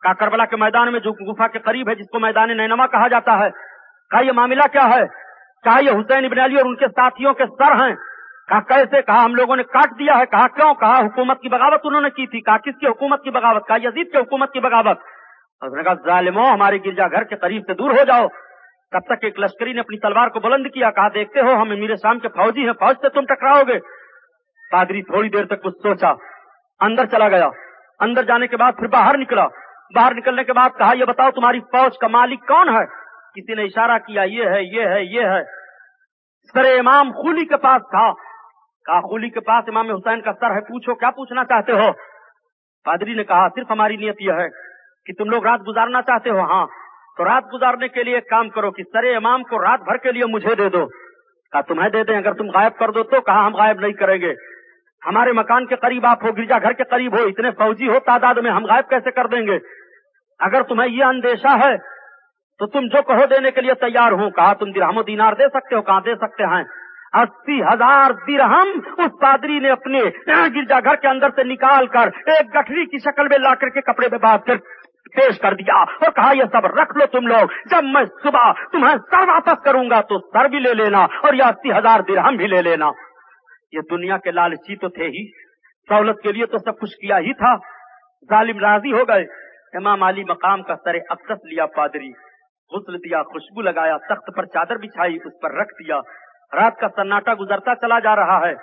کہا۔ کربلا کے میدان میں جو گفا کے قریب ہے، جس کو میدان نینما کہا جاتا ہے۔ کہا، یہ معاملہ کیا ہے؟ کہا، یہ حسین ابن علی اور ان کے ساتھیوں کے سر ہیں۔ کہا، کیسے؟ کہا، ہم لوگوں نے کاٹ دیا ہے۔ کہا، کیوں؟ کہا، حکومت کی بغاوت انہوں نے کی تھی۔ کہا، کس کی حکومت کی بغاوت؟ کہا، یزید کی حکومت کی بغاوت۔ اس نے کہا ظالمو ہمارے گرجا گھر کے قریب سے دور ہو جاؤ. تب تک ایک لشکری نے اپنی تلوار کو بلند کیا، کہا، دیکھتے ہو، ہم امیر شام کے فوجی ہیں، فوج سے تم ٹکراؤ گے. پادری تھوڑی دیر تک کچھ سوچا، اندر چلا گیا، اندر جانے کے بعد پھر باہر نکلا۔ باہر نکلنے کے بعد کہا، یہ بتاؤ تمہاری فوج کا مالک کون ہے؟ کسی نے اشارہ کیا، یہ ہے یہ ہے یہ ہے۔ سر امام خولی کے پاس تھا۔ کہا خولی کے پاس امام حسین کا سر ہے، پوچھو کیا پوچھنا چاہتے ہو؟ پادری نے کہا، صرف ہماری نیت یہ ہے کہ تم لوگ رات گزارنا چاہتے ہو؟ ہاں۔ تو رات گزارنے کے لیے ایک کام کرو کہ سر امام کو رات بھر کے لیے مجھے دے دو۔ کہا، تمہیں دے دیں، اگر تم غائب کر دو تو؟ کہا، ہم غائب نہیں کریں گے۔ ہمارے مکان کے قریب آپ ہو، گرجا گھر کے قریب ہو، اتنے فوجی ہو، تعداد میں ہم غائب کیسے کر دیں گے؟ اگر تمہیں یہ اندیشہ ہے تو تم جو کہو دینے کے لیے تیار ہوں۔ کہا، تم درہم و دینار دے سکتے ہو؟ کہاں دے سکتے ہیں؟ اسی ہزار درہم اس پادری نے اپنے گرجا گھر کے اندر سے نکال کر ایک گٹھری کی شکل میں لا کر کے کپڑے میں باندھ کر پیش کر دیا اور کہا، یہ سب رکھ لو تم لوگ، جب میں صبح تمہیں سر واپس کروں گا تو سر بھی لے لینا اور یہ اسی ہزار درہم بھی لے لینا۔ یہ دنیا کے لالچی تو تھے ہی، سہولت کے لیے تو سب کچھ کیا ہی تھا۔ ظالم راضی ہو گئے۔ امام علی مقام کا سر اقدس لیا پادری۔ غسل دیا، خوشبو لگایا، تخت پر چادر بچھائی، اس پر رکھ دیا۔ رات کا سناٹا گزرتا چلا جا رہا ہے۔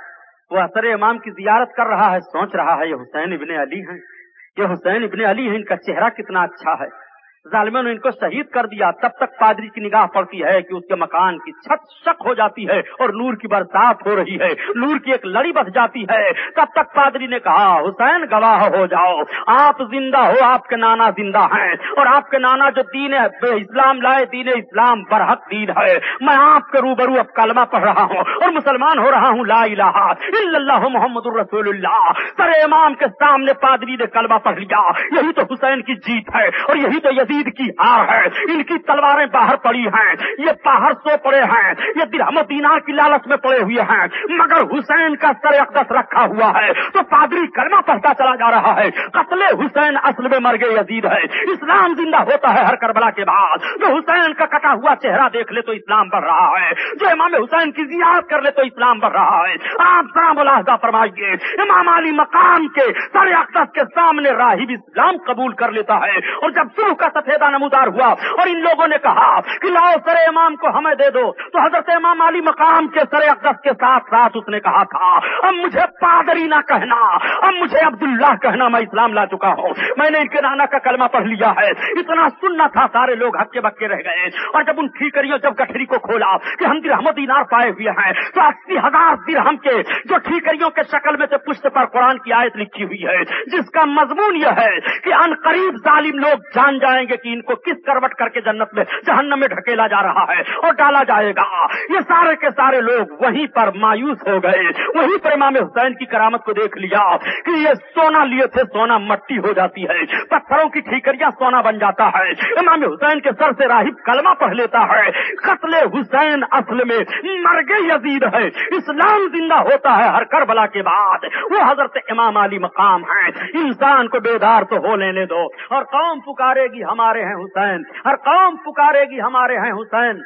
وہ اثر امام کی زیارت کر رہا ہے، سوچ رہا ہے، یہ حسین ابن علی ہیں۔ یہ حسین ابن علی ہیں ان کا چہرہ کتنا اچھا ہے۔ ظالموں نے ان کو شہید کر دیا، تب تک پادری کی نگاہ پڑتی ہے کہ اس کے مکان کی چھت شک ہو جاتی ہے اور نور کی برسات ہو رہی ہے، نور کی ایک لڑی بس جاتی ہے۔ تب تک پادری نے کہا، حسین، گواہ ہو جاؤ۔ آپ زندہ ہو، آپ کے نانا زندہ ہیں۔ اور آپ کے نانا جو دین اسلام لائے دین اسلام، برحق دین ہے۔ میں آپ کے روبرو اب کلمہ پڑھ رہا ہوں اور مسلمان ہو رہا ہوں، لا الہ الا اللہ محمد الرسول اللہ۔ سر امام کے سامنے پادری نے کلمہ پڑھ لیا۔ یہی تو حسین کی جیت ہے اور یہی تو یزید کی ہار ہے۔ ان کی تلواریں باہر پڑی ہیں۔ یہ باہر سو پڑے ہیں۔ یہ درہم دینار کی لالچ میں پڑے ہوئے ہیں۔ مگر حسین کا سر اقدس رکھا ہوا ہے۔ تو پادری کلمہ پڑھتا چلا جا رہا ہے۔ قتل حسین اصل میں مر گئے یزید ہے۔ اسلام زندہ ہوتا ہے ہر کربلا کے بعد۔ جو حسین کا کٹا ہوا چہرہ دیکھ لے تو اسلام بڑھ رہا ہے۔ جو امام حسین کی زیارت کر لے تو اسلام بڑھ رہا ہے۔ آپ ذرا ملاحظہ فرمائیے۔ امام علی مقام کے سر اقدس کے سامنے راہب اسلام قبول کر لیتا ہے۔ اور جب شروع کا سفیدہ نمودار ہوا اور ان لوگوں نے کہا کہ لاؤ سر امام کو ہمیں دے دو۔ تو حضرت امام علی مقام کے سر اقدس کے ساتھ ساتھ اس نے کہا تھا، اب مجھے پادری نہ کہنا، اب مجھے عبداللہ کہنا میں اسلام لا چکا ہوں۔ میں نے ان کے نانا کا کلمہ پڑھ لیا ہے۔ اتنا سننا تھا سارے لوگ ہکے بکے رہ گئے۔ اور جب ان ٹھیکریوں جب گٹھری کو کھولا کہ ہم درہم دینار پائے ہوئے ہیں، تو اسی ہزار درہم کے جو ٹھیکریوں کے شکل میں سے پشت پر قرآن کی آیت لکھی ہوئی ہے، جس کا مضمون یہ ہے کہ ان قریب ظالم لوگ جان جائیں گے کہ ان کو کس کروٹ کر کے جنت میں جہنم میں ڈھکیلا جا رہا ہے اور ڈالا جائے گا؟ یہ سارے کے سارے لوگ وہیں پر مایوس ہو گئے، وہیں پر امام حسین کی کرامت کو دیکھ لیا کہ یہ سونا لیے تھے، سونا مٹی ہو جاتی ہے، پتھروں کی ٹھیکریاں سونا بن جاتا ہے، امام حسین کے سر سے راہب کلمہ پڑھ لیتا ہے، قتل حسین اصل میں مرگے یزید ہے، اسلام زندہ ہوتا ہے ہر کربلا کے بعد۔ وہ حضرت امام علی مقام ہے انسان کو بیدار تو ہو لینے دو اور قوم پکارے گی ہمارے ہمارے ہیں حسین، ہر قوم پکارے گی ہمارے ہیں حسین۔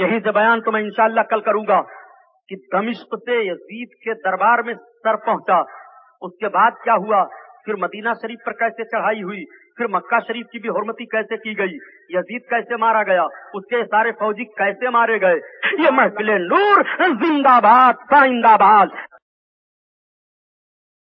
یہی سے بیان تو میں انشاءاللہ کل کروں گا کہ دمشق سے یزید کے دربار میں سر پہنچا۔ اس کے بعد کیا ہوا؟ پھر مدینہ شریف پر کیسے چڑھائی ہوئی؟ پھر مکہ شریف کی بھی حرمتی کیسے کی گئی؟ یزید کیسے مارا گیا؟ اس کے سارے فوجی کیسے مارے گئے؟ یہ محفل نور زندہ باد آباد